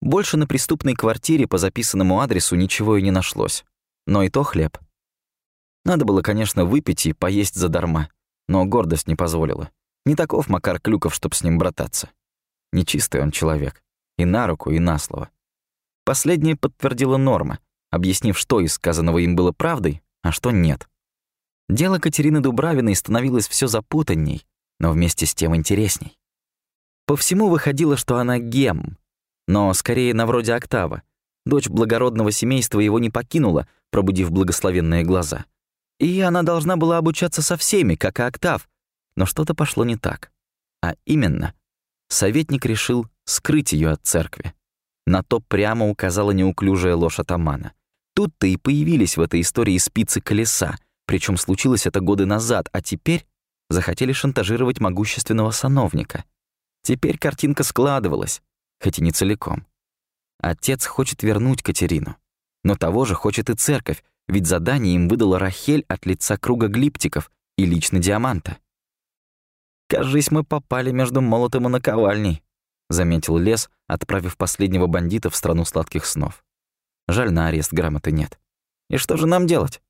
Больше на преступной квартире по записанному адресу ничего и не нашлось. Но и то хлеб. Надо было, конечно, выпить и поесть задарма, но гордость не позволила. Не таков Макар Клюков, чтоб с ним брататься. Нечистый он человек. И на руку, и на слово. Последнее подтвердила Норма, объяснив, что из сказанного им было правдой, а что нет. Дело Катерины Дубравиной становилось все запутанней, но вместе с тем интересней. По всему выходило, что она гем, но скорее на вроде Октава. Дочь благородного семейства его не покинула, пробудив благословенные глаза. И она должна была обучаться со всеми, как и Октав, но что-то пошло не так. А именно, советник решил скрыть ее от церкви. На то прямо указала неуклюжая ложь атамана. Тут-то и появились в этой истории спицы колеса, причем случилось это годы назад, а теперь захотели шантажировать могущественного сановника. Теперь картинка складывалась, хоть и не целиком. Отец хочет вернуть Катерину. Но того же хочет и церковь, ведь задание им выдала Рахель от лица круга глиптиков и лично Диаманта. «Кажись, мы попали между молотом и наковальней», — заметил Лес, отправив последнего бандита в страну сладких снов. «Жаль, на арест грамоты нет. И что же нам делать?»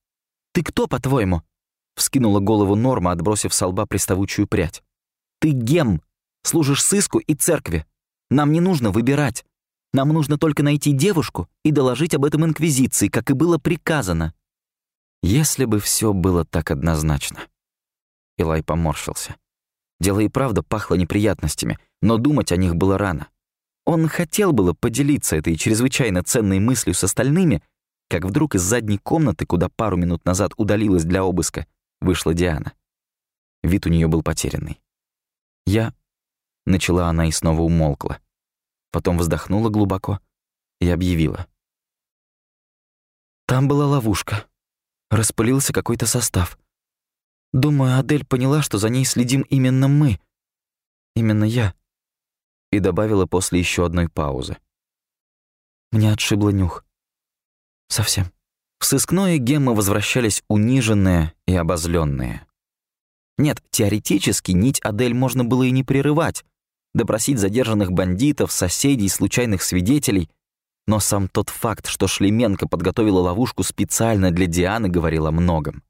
«Ты кто, по-твоему?» — вскинула голову Норма, отбросив с лба приставучую прядь. «Ты гем, служишь сыску и церкви. Нам не нужно выбирать. Нам нужно только найти девушку и доложить об этом Инквизиции, как и было приказано». Если бы все было так однозначно. Илай поморщился. Дело и правда пахло неприятностями, но думать о них было рано. Он хотел было поделиться этой чрезвычайно ценной мыслью с остальными, как вдруг из задней комнаты, куда пару минут назад удалилась для обыска, вышла Диана. Вид у нее был потерянный. «Я...» — начала она и снова умолкла. Потом вздохнула глубоко и объявила. «Там была ловушка. Распылился какой-то состав. Думаю, Адель поняла, что за ней следим именно мы. Именно я». И добавила после еще одной паузы. Мне отшибло нюх. Совсем. В сыскное геммы возвращались униженные и обозленные. Нет, теоретически нить Адель можно было и не прерывать, допросить задержанных бандитов, соседей, случайных свидетелей. Но сам тот факт, что Шлеменко подготовила ловушку специально для Дианы, говорил о многом.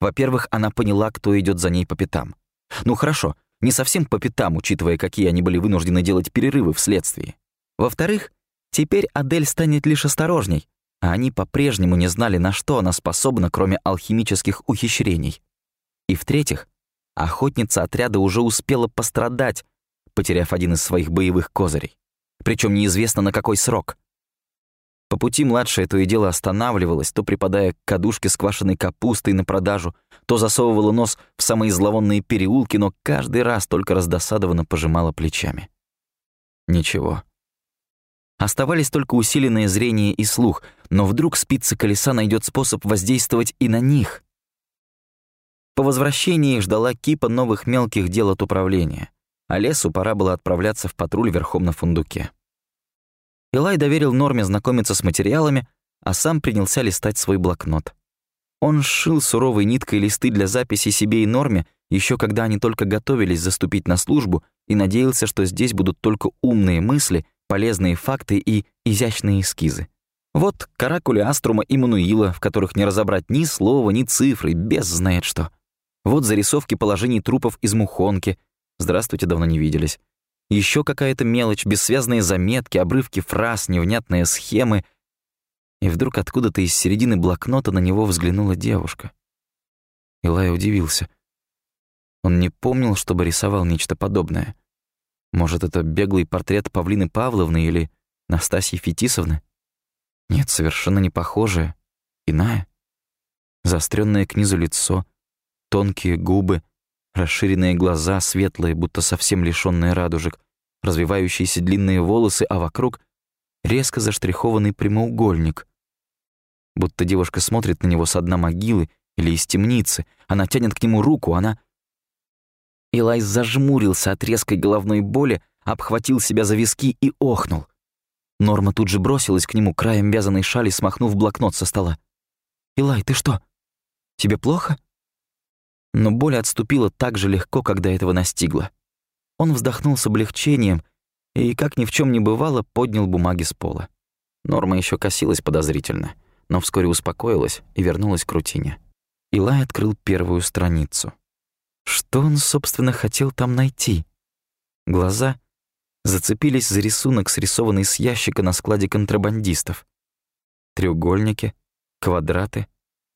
Во-первых, она поняла, кто идет за ней по пятам. Ну хорошо, не совсем по пятам, учитывая, какие они были вынуждены делать перерывы в следствии. Во-вторых, теперь Адель станет лишь осторожней, а они по-прежнему не знали, на что она способна, кроме алхимических ухищрений. И в-третьих, охотница отряда уже успела пострадать, потеряв один из своих боевых козырей. Причем неизвестно на какой срок. По пути младшая то и дело останавливалась, то припадая к кадушке с квашеной капустой на продажу, то засовывала нос в самые зловонные переулки, но каждый раз только раздосадованно пожимала плечами. Ничего. Оставались только усиленное зрение и слух, но вдруг спица колеса найдет способ воздействовать и на них. По возвращении ждала кипа новых мелких дел от управления, а лесу пора было отправляться в патруль верхом на фундуке. Илай доверил Норме знакомиться с материалами, а сам принялся листать свой блокнот. Он сшил суровой ниткой листы для записи себе и Норме, еще когда они только готовились заступить на службу, и надеялся, что здесь будут только умные мысли — полезные факты и изящные эскизы. Вот каракули Аструма и Мануила, в которых не разобрать ни слова, ни цифры, без знает что. Вот зарисовки положений трупов из мухонки. Здравствуйте, давно не виделись. Еще какая-то мелочь, бессвязные заметки, обрывки фраз, невнятные схемы. И вдруг откуда-то из середины блокнота на него взглянула девушка. Илай удивился. Он не помнил, чтобы рисовал нечто подобное — может, это беглый портрет Павлины Павловны или Настасьи Фетисовны? Нет, совершенно не похожее. Иная. Заострённое к низу лицо, тонкие губы, расширенные глаза, светлые, будто совсем лишённые радужек, развивающиеся длинные волосы, а вокруг резко заштрихованный прямоугольник. Будто девушка смотрит на него с дна могилы или из темницы, она тянет к нему руку, она Илай зажмурился от резкой головной боли, обхватил себя за виски и охнул. Норма тут же бросилась к нему краем вязаной шали, смахнув блокнот со стола. «Илай, ты что? Тебе плохо?» Но боль отступила так же легко, когда этого настигла. Он вздохнул с облегчением и, как ни в чем не бывало, поднял бумаги с пола. Норма еще косилась подозрительно, но вскоре успокоилась и вернулась к рутине. Илай открыл первую страницу. Что он, собственно, хотел там найти? Глаза зацепились за рисунок, срисованный с ящика на складе контрабандистов. Треугольники, квадраты,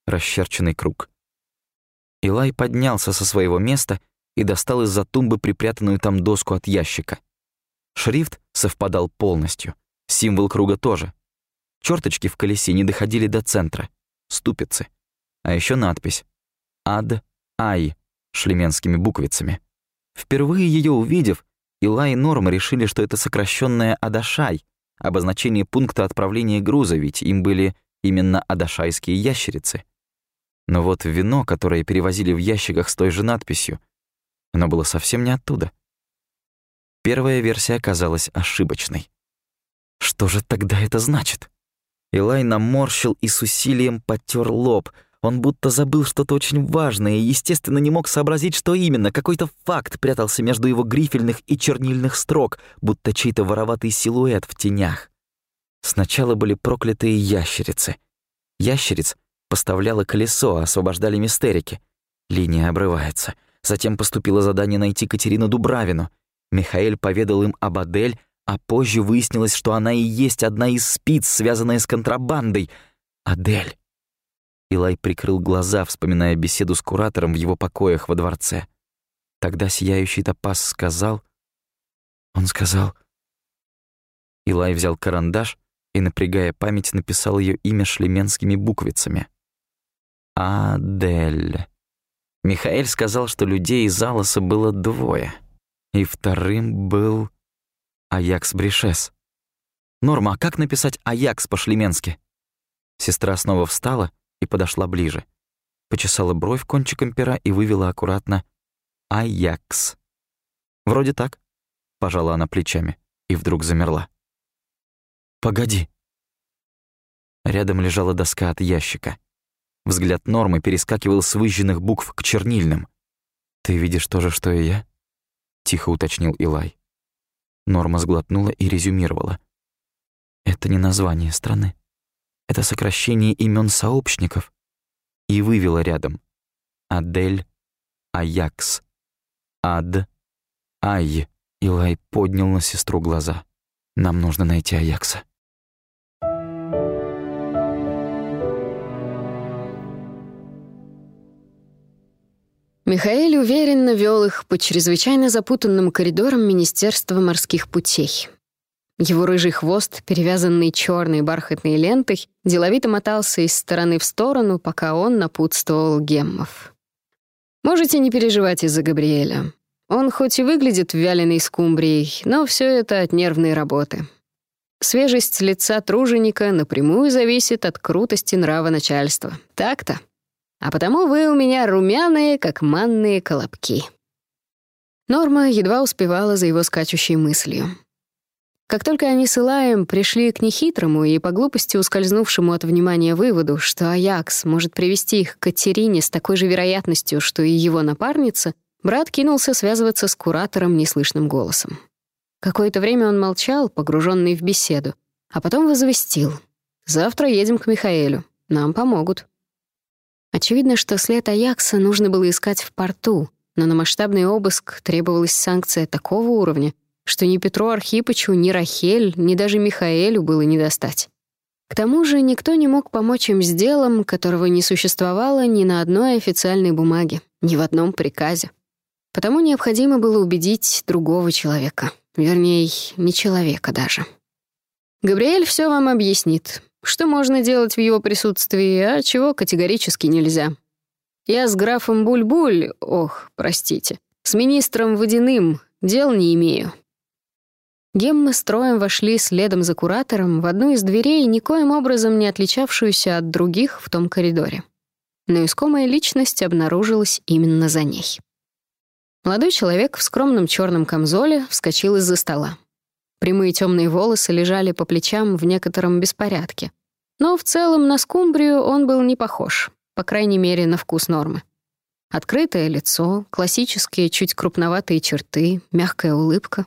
расчерченный круг. Илай поднялся со своего места и достал из-за тумбы припрятанную там доску от ящика. Шрифт совпадал полностью, символ круга тоже. Чёрточки в колесе не доходили до центра, ступицы. А еще надпись «Ад Ай» шлеменскими буквицами. Впервые ее увидев, Илай и Норма решили, что это сокращенное «Адашай», обозначение пункта отправления груза, ведь им были именно адашайские ящерицы. Но вот вино, которое перевозили в ящиках с той же надписью, оно было совсем не оттуда. Первая версия оказалась ошибочной. Что же тогда это значит? Илай наморщил и с усилием потер лоб. Он будто забыл что-то очень важное и, естественно, не мог сообразить, что именно. Какой-то факт прятался между его грифельных и чернильных строк, будто чей-то вороватый силуэт в тенях. Сначала были проклятые ящерицы. Ящериц Поставляло колесо, освобождали мистерики. Линия обрывается. Затем поступило задание найти Катерину Дубравину. Михаэль поведал им об Адель, а позже выяснилось, что она и есть одна из спиц, связанная с контрабандой. Адель. Илай прикрыл глаза, вспоминая беседу с куратором в его покоях во дворце. Тогда сияющий топаз сказал... Он сказал... Илай взял карандаш и, напрягая память, написал ее имя шлеменскими буквицами. Адель. Михаэль сказал, что людей из Алоса было двое, и вторым был Аякс Бришес. «Норма, а как написать Аякс по-шлеменски?» Сестра снова встала и подошла ближе. Почесала бровь кончиком пера и вывела аккуратно «Аякс». «Вроде так», — пожала она плечами и вдруг замерла. «Погоди». Рядом лежала доска от ящика. Взгляд Нормы перескакивал с выжженных букв к чернильным. «Ты видишь то же, что и я?» — тихо уточнил Илай. Норма сглотнула и резюмировала. «Это не название страны. Это сокращение имен сообщников». И вывела рядом. «Адель Аякс. Ад Ай». Илай поднял на сестру глаза. «Нам нужно найти Аякса». Михаил уверенно вел их по чрезвычайно запутанным коридорам Министерства морских путей. Его рыжий хвост, перевязанный черной бархатной лентой, деловито мотался из стороны в сторону, пока он напутствовал геммов. «Можете не переживать из-за Габриэля. Он хоть и выглядит вяленой скумбрией, но все это от нервной работы. Свежесть лица труженика напрямую зависит от крутости нрава начальства. Так-то?» а потому вы у меня румяные, как манные колобки». Норма едва успевала за его скачущей мыслью. Как только они с Илаем пришли к нехитрому и по глупости ускользнувшему от внимания выводу, что Аякс может привести их к Катерине с такой же вероятностью, что и его напарница, брат кинулся связываться с куратором неслышным голосом. Какое-то время он молчал, погруженный в беседу, а потом возвестил. «Завтра едем к Михаэлю. Нам помогут». Очевидно, что след Аякса нужно было искать в порту, но на масштабный обыск требовалась санкция такого уровня, что ни Петру Архипычу, ни Рахель, ни даже Михаэлю было не достать. К тому же никто не мог помочь им с делом, которого не существовало ни на одной официальной бумаге, ни в одном приказе. Потому необходимо было убедить другого человека. Вернее, не человека даже. Габриэль все вам объяснит. Что можно делать в его присутствии, а чего категорически нельзя? Я с графом Буль-Буль, ох, простите, с министром Водяным дел не имею». Геммы строем вошли следом за куратором в одну из дверей, никоим образом не отличавшуюся от других в том коридоре. Но искомая личность обнаружилась именно за ней. Молодой человек в скромном черном камзоле вскочил из-за стола. Прямые темные волосы лежали по плечам в некотором беспорядке. Но в целом на скумбрию он был не похож, по крайней мере, на вкус нормы. Открытое лицо, классические, чуть крупноватые черты, мягкая улыбка.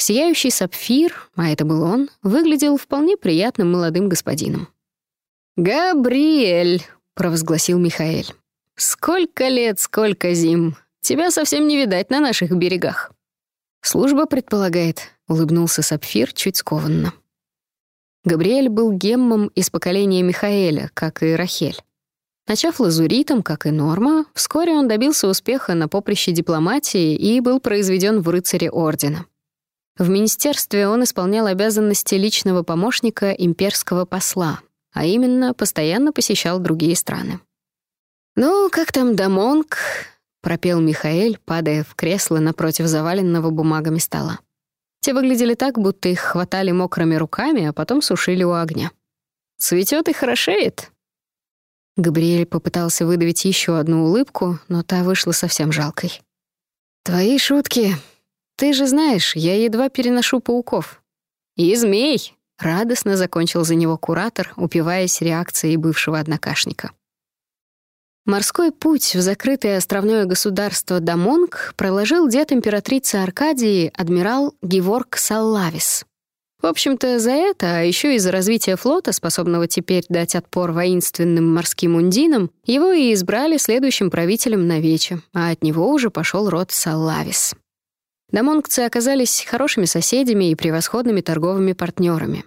Сияющий сапфир, а это был он, выглядел вполне приятным молодым господином. «Габриэль!» — провозгласил Михаэль. «Сколько лет, сколько зим! Тебя совсем не видать на наших берегах». «Служба предполагает», — улыбнулся Сапфир чуть скованно. Габриэль был геммом из поколения Михаэля, как и Рахель. Начав лазуритом, как и Норма, вскоре он добился успеха на поприще дипломатии и был произведен в рыцаре ордена. В министерстве он исполнял обязанности личного помощника имперского посла, а именно постоянно посещал другие страны. «Ну, как там Дамонг?» — пропел Михаэль, падая в кресло напротив заваленного бумагами стола. Те выглядели так, будто их хватали мокрыми руками, а потом сушили у огня. «Цветет и хорошеет», Габриэль попытался выдавить еще одну улыбку, но та вышла совсем жалкой. «Твои шутки. Ты же знаешь, я едва переношу пауков». «И змей!» — радостно закончил за него куратор, упиваясь реакцией бывшего однокашника. Морской путь в закрытое островное государство Дамонг проложил дед императрицы Аркадии адмирал Геворг Саллавис. В общем-то, за это, а еще и за развитие флота, способного теперь дать отпор воинственным морским ундинам, его и избрали следующим правителем на Вече, а от него уже пошел род Саллавис. Дамонгцы оказались хорошими соседями и превосходными торговыми партнерами.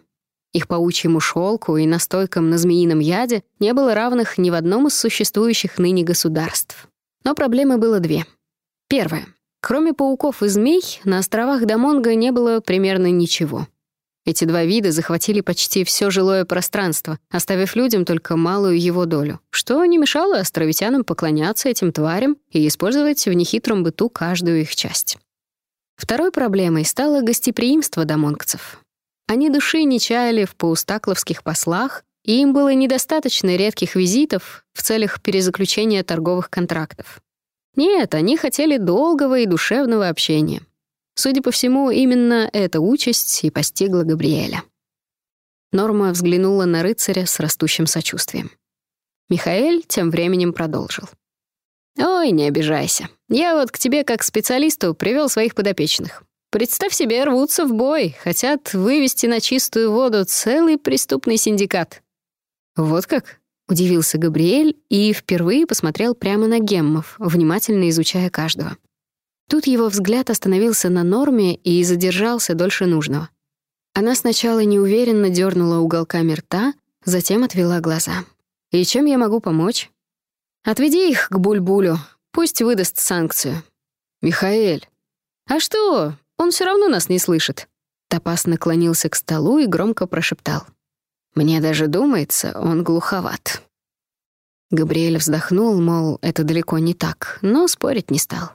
Их паучьему шелку и настойкам на змеином яде не было равных ни в одном из существующих ныне государств. Но проблемы было две. Первое. Кроме пауков и змей, на островах Дамонга не было примерно ничего — эти два вида захватили почти все жилое пространство, оставив людям только малую его долю, что не мешало островитянам поклоняться этим тварям и использовать в нехитром быту каждую их часть. Второй проблемой стало гостеприимство домонгцев. Они души не чаяли в паустакловских послах, и им было недостаточно редких визитов в целях перезаключения торговых контрактов. Нет, они хотели долгого и душевного общения. Судя по всему, именно эта участь и постигла Габриэля. Норма взглянула на рыцаря с растущим сочувствием. Михаэль тем временем продолжил. «Ой, не обижайся. Я вот к тебе как специалисту привел своих подопечных. Представь себе, рвутся в бой, хотят вывести на чистую воду целый преступный синдикат». «Вот как?» — удивился Габриэль и впервые посмотрел прямо на геммов, внимательно изучая каждого. Тут его взгляд остановился на норме и задержался дольше нужного. Она сначала неуверенно дернула уголками рта, затем отвела глаза. «И чем я могу помочь?» «Отведи их к Бульбулю, пусть выдаст санкцию». «Михаэль». «А что? Он все равно нас не слышит». Топас наклонился к столу и громко прошептал. «Мне даже думается, он глуховат». Габриэль вздохнул, мол, это далеко не так, но спорить не стал.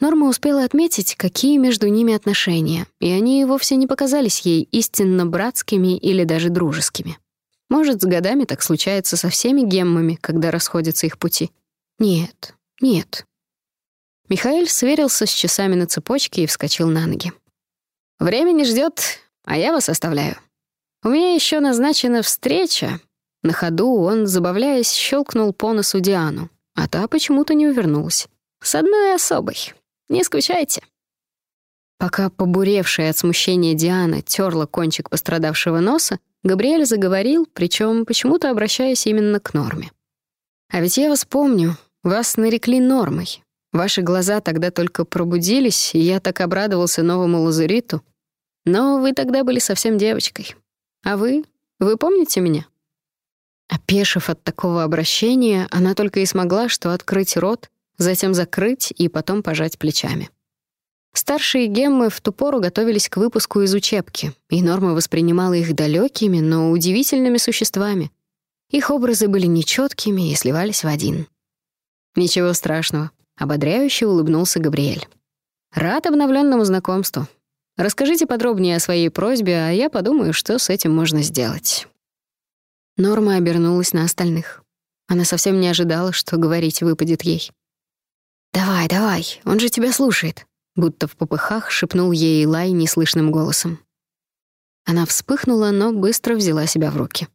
Норма успела отметить, какие между ними отношения, и они вовсе не показались ей истинно братскими или даже дружескими. Может, с годами так случается со всеми геммами, когда расходятся их пути. Нет, нет. Михаил сверился с часами на цепочке и вскочил на ноги. «Время не ждет, а я вас оставляю. У меня еще назначена встреча». На ходу он, забавляясь, щелкнул по носу Диану, а та почему-то не увернулась. «С одной особой». Не скучайте». Пока побуревшая от смущения Диана терла кончик пострадавшего носа, Габриэль заговорил, причем почему-то обращаясь именно к Норме. «А ведь я вас помню, вас нарекли Нормой. Ваши глаза тогда только пробудились, и я так обрадовался новому лазуриту. Но вы тогда были совсем девочкой. А вы? Вы помните меня?» Опешив от такого обращения, она только и смогла что открыть рот, затем закрыть и потом пожать плечами. Старшие геммы в ту пору готовились к выпуску из учебки, и Норма воспринимала их далекими, но удивительными существами. Их образы были нечеткими и сливались в один. «Ничего страшного», — ободряюще улыбнулся Габриэль. «Рад обновленному знакомству. Расскажите подробнее о своей просьбе, а я подумаю, что с этим можно сделать». Норма обернулась на остальных. Она совсем не ожидала, что говорить выпадет ей. «Давай, давай, он же тебя слушает», будто в попыхах шепнул ей Лай неслышным голосом. Она вспыхнула, но быстро взяла себя в руки.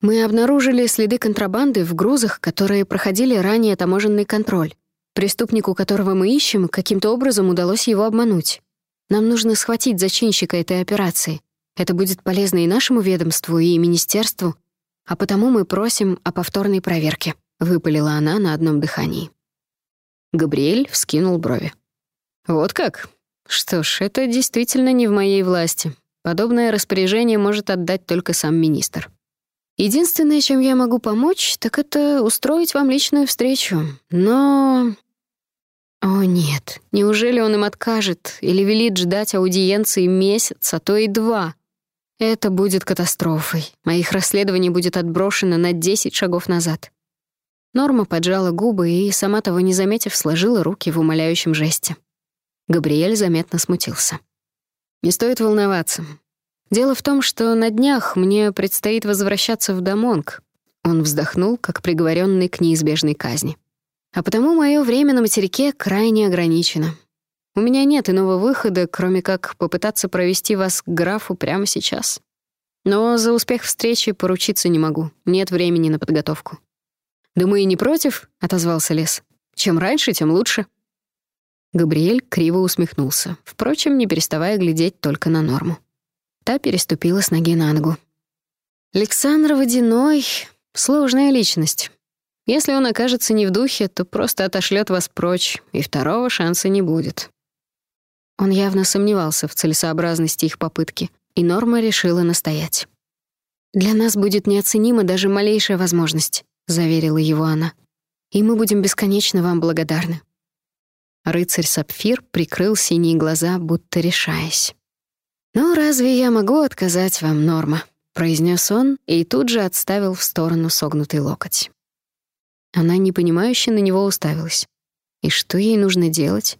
Мы обнаружили следы контрабанды в грузах, которые проходили ранее таможенный контроль. Преступнику, которого мы ищем, каким-то образом удалось его обмануть. Нам нужно схватить зачинщика этой операции. Это будет полезно и нашему ведомству, и министерству, а потому мы просим о повторной проверке», — выпалила она на одном дыхании. Габриэль вскинул брови. «Вот как? Что ж, это действительно не в моей власти. Подобное распоряжение может отдать только сам министр. Единственное, чем я могу помочь, так это устроить вам личную встречу. Но... О нет, неужели он им откажет или велит ждать аудиенции месяц, а то и два? Это будет катастрофой. Моих расследований будет отброшено на 10 шагов назад. Норма поджала губы и, сама того не заметив, сложила руки в умоляющем жесте. Габриэль заметно смутился. «Не стоит волноваться. Дело в том, что на днях мне предстоит возвращаться в Дамонг». Он вздохнул, как приговоренный к неизбежной казни. «А потому мое время на материке крайне ограничено. У меня нет иного выхода, кроме как попытаться провести вас к графу прямо сейчас. Но за успех встречи поручиться не могу, нет времени на подготовку». «Да мы и не против», — отозвался Лес. «Чем раньше, тем лучше». Габриэль криво усмехнулся, впрочем, не переставая глядеть только на Норму. Та переступила с ноги на ногу. «Александр Водяной — сложная личность. Если он окажется не в духе, то просто отошлет вас прочь, и второго шанса не будет». Он явно сомневался в целесообразности их попытки, и Норма решила настоять. «Для нас будет неоценима даже малейшая возможность», — заверила его она. «И мы будем бесконечно вам благодарны». Рыцарь Сапфир прикрыл синие глаза, будто решаясь. «Ну, разве я могу отказать вам, Норма?» — произнес он и тут же отставил в сторону согнутый локоть. Она непонимающе на него уставилась. И что ей нужно делать?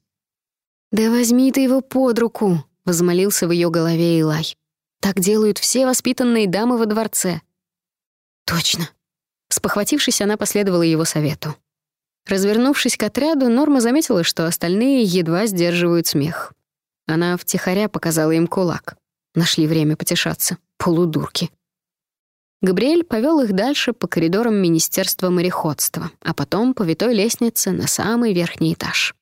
«Да возьми ты его под руку!» — возмолился в ее голове Илай. «Так делают все воспитанные дамы во дворце». «Точно!» Спохватившись, она последовала его совету. Развернувшись к отряду, Норма заметила, что остальные едва сдерживают смех. Она втихаря показала им кулак. Нашли время потешаться. Полудурки. Габриэль повел их дальше по коридорам Министерства мореходства, а потом по витой лестнице на самый верхний этаж.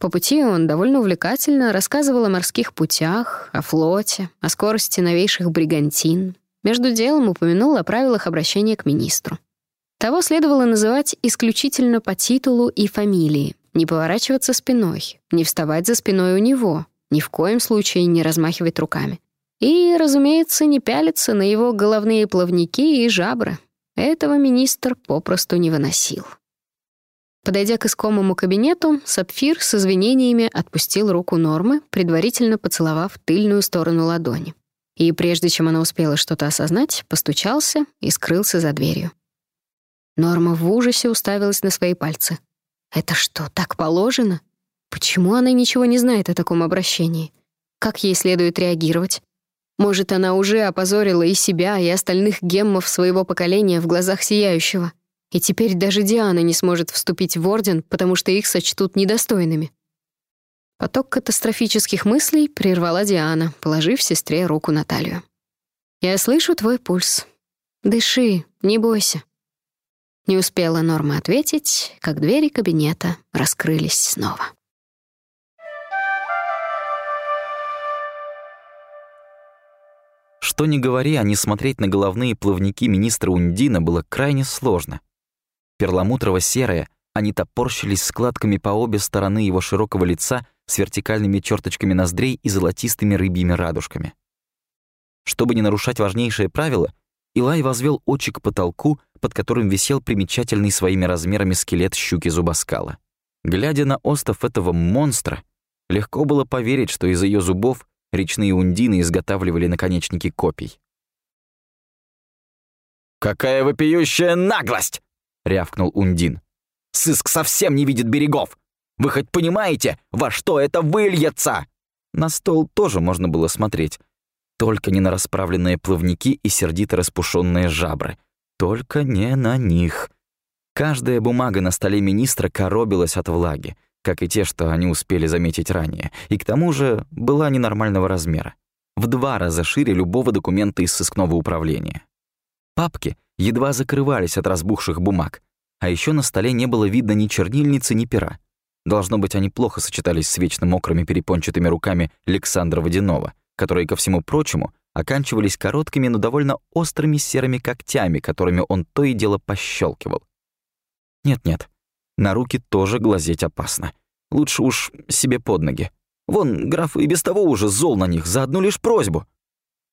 По пути он довольно увлекательно рассказывал о морских путях, о флоте, о скорости новейших бригантин. Между делом упомянул о правилах обращения к министру. Того следовало называть исключительно по титулу и фамилии, не поворачиваться спиной, не вставать за спиной у него, ни в коем случае не размахивать руками. И, разумеется, не пялиться на его головные плавники и жабры. Этого министр попросту не выносил. Подойдя к искомому кабинету, Сапфир с извинениями отпустил руку Нормы, предварительно поцеловав тыльную сторону ладони. И прежде чем она успела что-то осознать, постучался и скрылся за дверью. Норма в ужасе уставилась на свои пальцы. «Это что, так положено? Почему она ничего не знает о таком обращении? Как ей следует реагировать? Может, она уже опозорила и себя, и остальных геммов своего поколения в глазах Сияющего? И теперь даже Диана не сможет вступить в Орден, потому что их сочтут недостойными?» Поток катастрофических мыслей прервала Диана, положив сестре руку на талию. «Я слышу твой пульс. Дыши, не бойся». Не успела Норма ответить, как двери кабинета раскрылись снова. Что ни говори, а не смотреть на головные плавники министра Ундина было крайне сложно. Перламутрово-серые, они топорщились складками по обе стороны его широкого лица с вертикальными черточками ноздрей и золотистыми рыбьими радужками. Чтобы не нарушать важнейшее правило, Илай возвел очи к потолку, под которым висел примечательный своими размерами скелет щуки-зубоскала. Глядя на остов этого монстра, легко было поверить, что из ее зубов речные ундины изготавливали наконечники копий. «Какая вопиющая наглость!» — рявкнул Ундин. «Сыск совсем не видит берегов! Вы хоть понимаете, во что это выльется?» На стол тоже можно было смотреть, только не на расправленные плавники и сердито распушенные жабры. Только не на них. Каждая бумага на столе министра коробилась от влаги, как и те, что они успели заметить ранее, и к тому же была ненормального размера. В два раза шире любого документа из сыскного управления. Папки едва закрывались от разбухших бумаг, а еще на столе не было видно ни чернильницы, ни пера. Должно быть, они плохо сочетались с вечно мокрыми перепончатыми руками Александра Водянова — которые, ко всему прочему, оканчивались короткими, но довольно острыми серыми когтями, которыми он то и дело пощелкивал. Нет-нет, На руки тоже глазеть опасно. Лучше уж себе под ноги. Вон, граф и без того уже зол на них за одну лишь просьбу.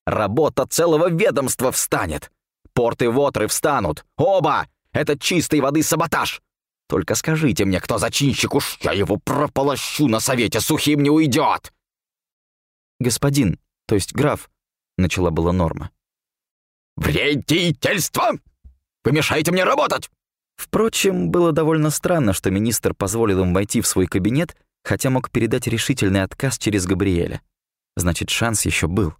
Работа целого ведомства встанет. Порты Вотры встанут. Оба! Это чистой воды саботаж. Только скажите мне, кто зачинщик, уж я его прополощу на совете, сухим не уйдет. Господин, то есть граф, начала была Норма. «Вредительство! Вы мешаете мне работать!» Впрочем, было довольно странно, что министр позволил им войти в свой кабинет, хотя мог передать решительный отказ через Габриэля. Значит, шанс еще был.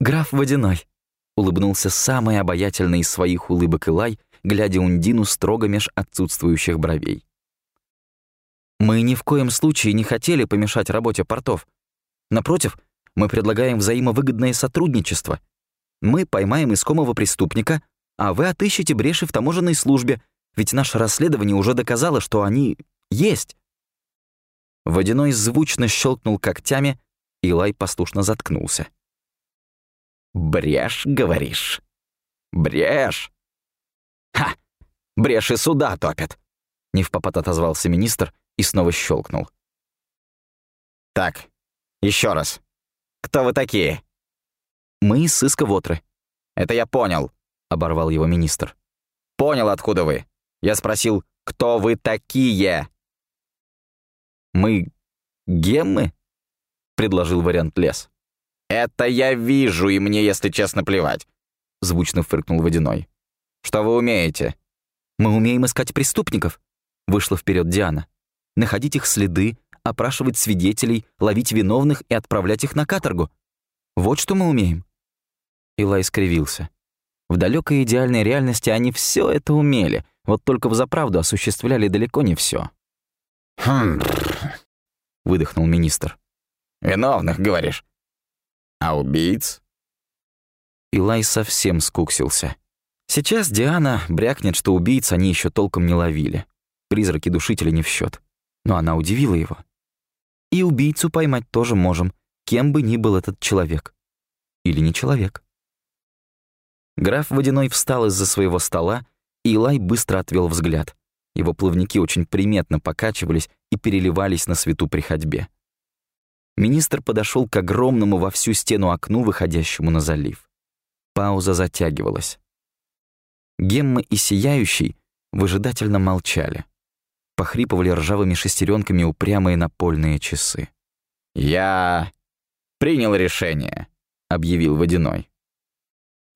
«Граф Водяной», — улыбнулся самый обаятельный из своих улыбок Илай, глядя Ундину строго меж отсутствующих бровей. «Мы ни в коем случае не хотели помешать работе портов. Напротив, мы предлагаем взаимовыгодное сотрудничество. Мы поймаем искомого преступника, а вы отыщете бреши в таможенной службе, ведь наше расследование уже доказало, что они есть». Водяной звучно щелкнул когтями, и Лай послушно заткнулся. «Брешь, говоришь? Брешь? Ха! Брешь и суда топят!» Не в попад отозвался министр и снова щелкнул. «Так, еще раз. Кто вы такие?» «Мы из сыска Вотры». «Это я понял», — оборвал его министр. «Понял, откуда вы. Я спросил, кто вы такие?» «Мы геммы?» — предложил вариант Лес. «Это я вижу, и мне, если честно, плевать», — звучно фыркнул Водяной. «Что вы умеете?» «Мы умеем искать преступников», — вышла вперед Диана. «Находить их следы, опрашивать свидетелей, ловить виновных и отправлять их на каторгу. Вот что мы умеем». Илай скривился. В далекой идеальной реальности они все это умели, вот только в заправду осуществляли далеко не все. «Хм...» — выдохнул министр. «Виновных, говоришь? А убийц?» Илай совсем скуксился. Сейчас Диана брякнет, что убийц они еще толком не ловили. Призраки душителя не в счет. Но она удивила его. И убийцу поймать тоже можем, кем бы ни был этот человек. Или не человек. Граф Водяной встал из-за своего стола и Илай быстро отвел взгляд. Его плавники очень приметно покачивались и переливались на свету при ходьбе. Министр подошел к огромному во всю стену окну, выходящему на залив. Пауза затягивалась. Гемма и Сияющий выжидательно молчали. Похрипывали ржавыми шестеренками упрямые напольные часы. «Я принял решение», — объявил Водяной.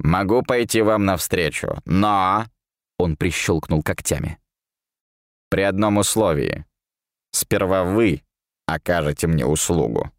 «Могу пойти вам навстречу, но он прищелкнул когтями. «При одном условии. Сперва вы окажете мне услугу».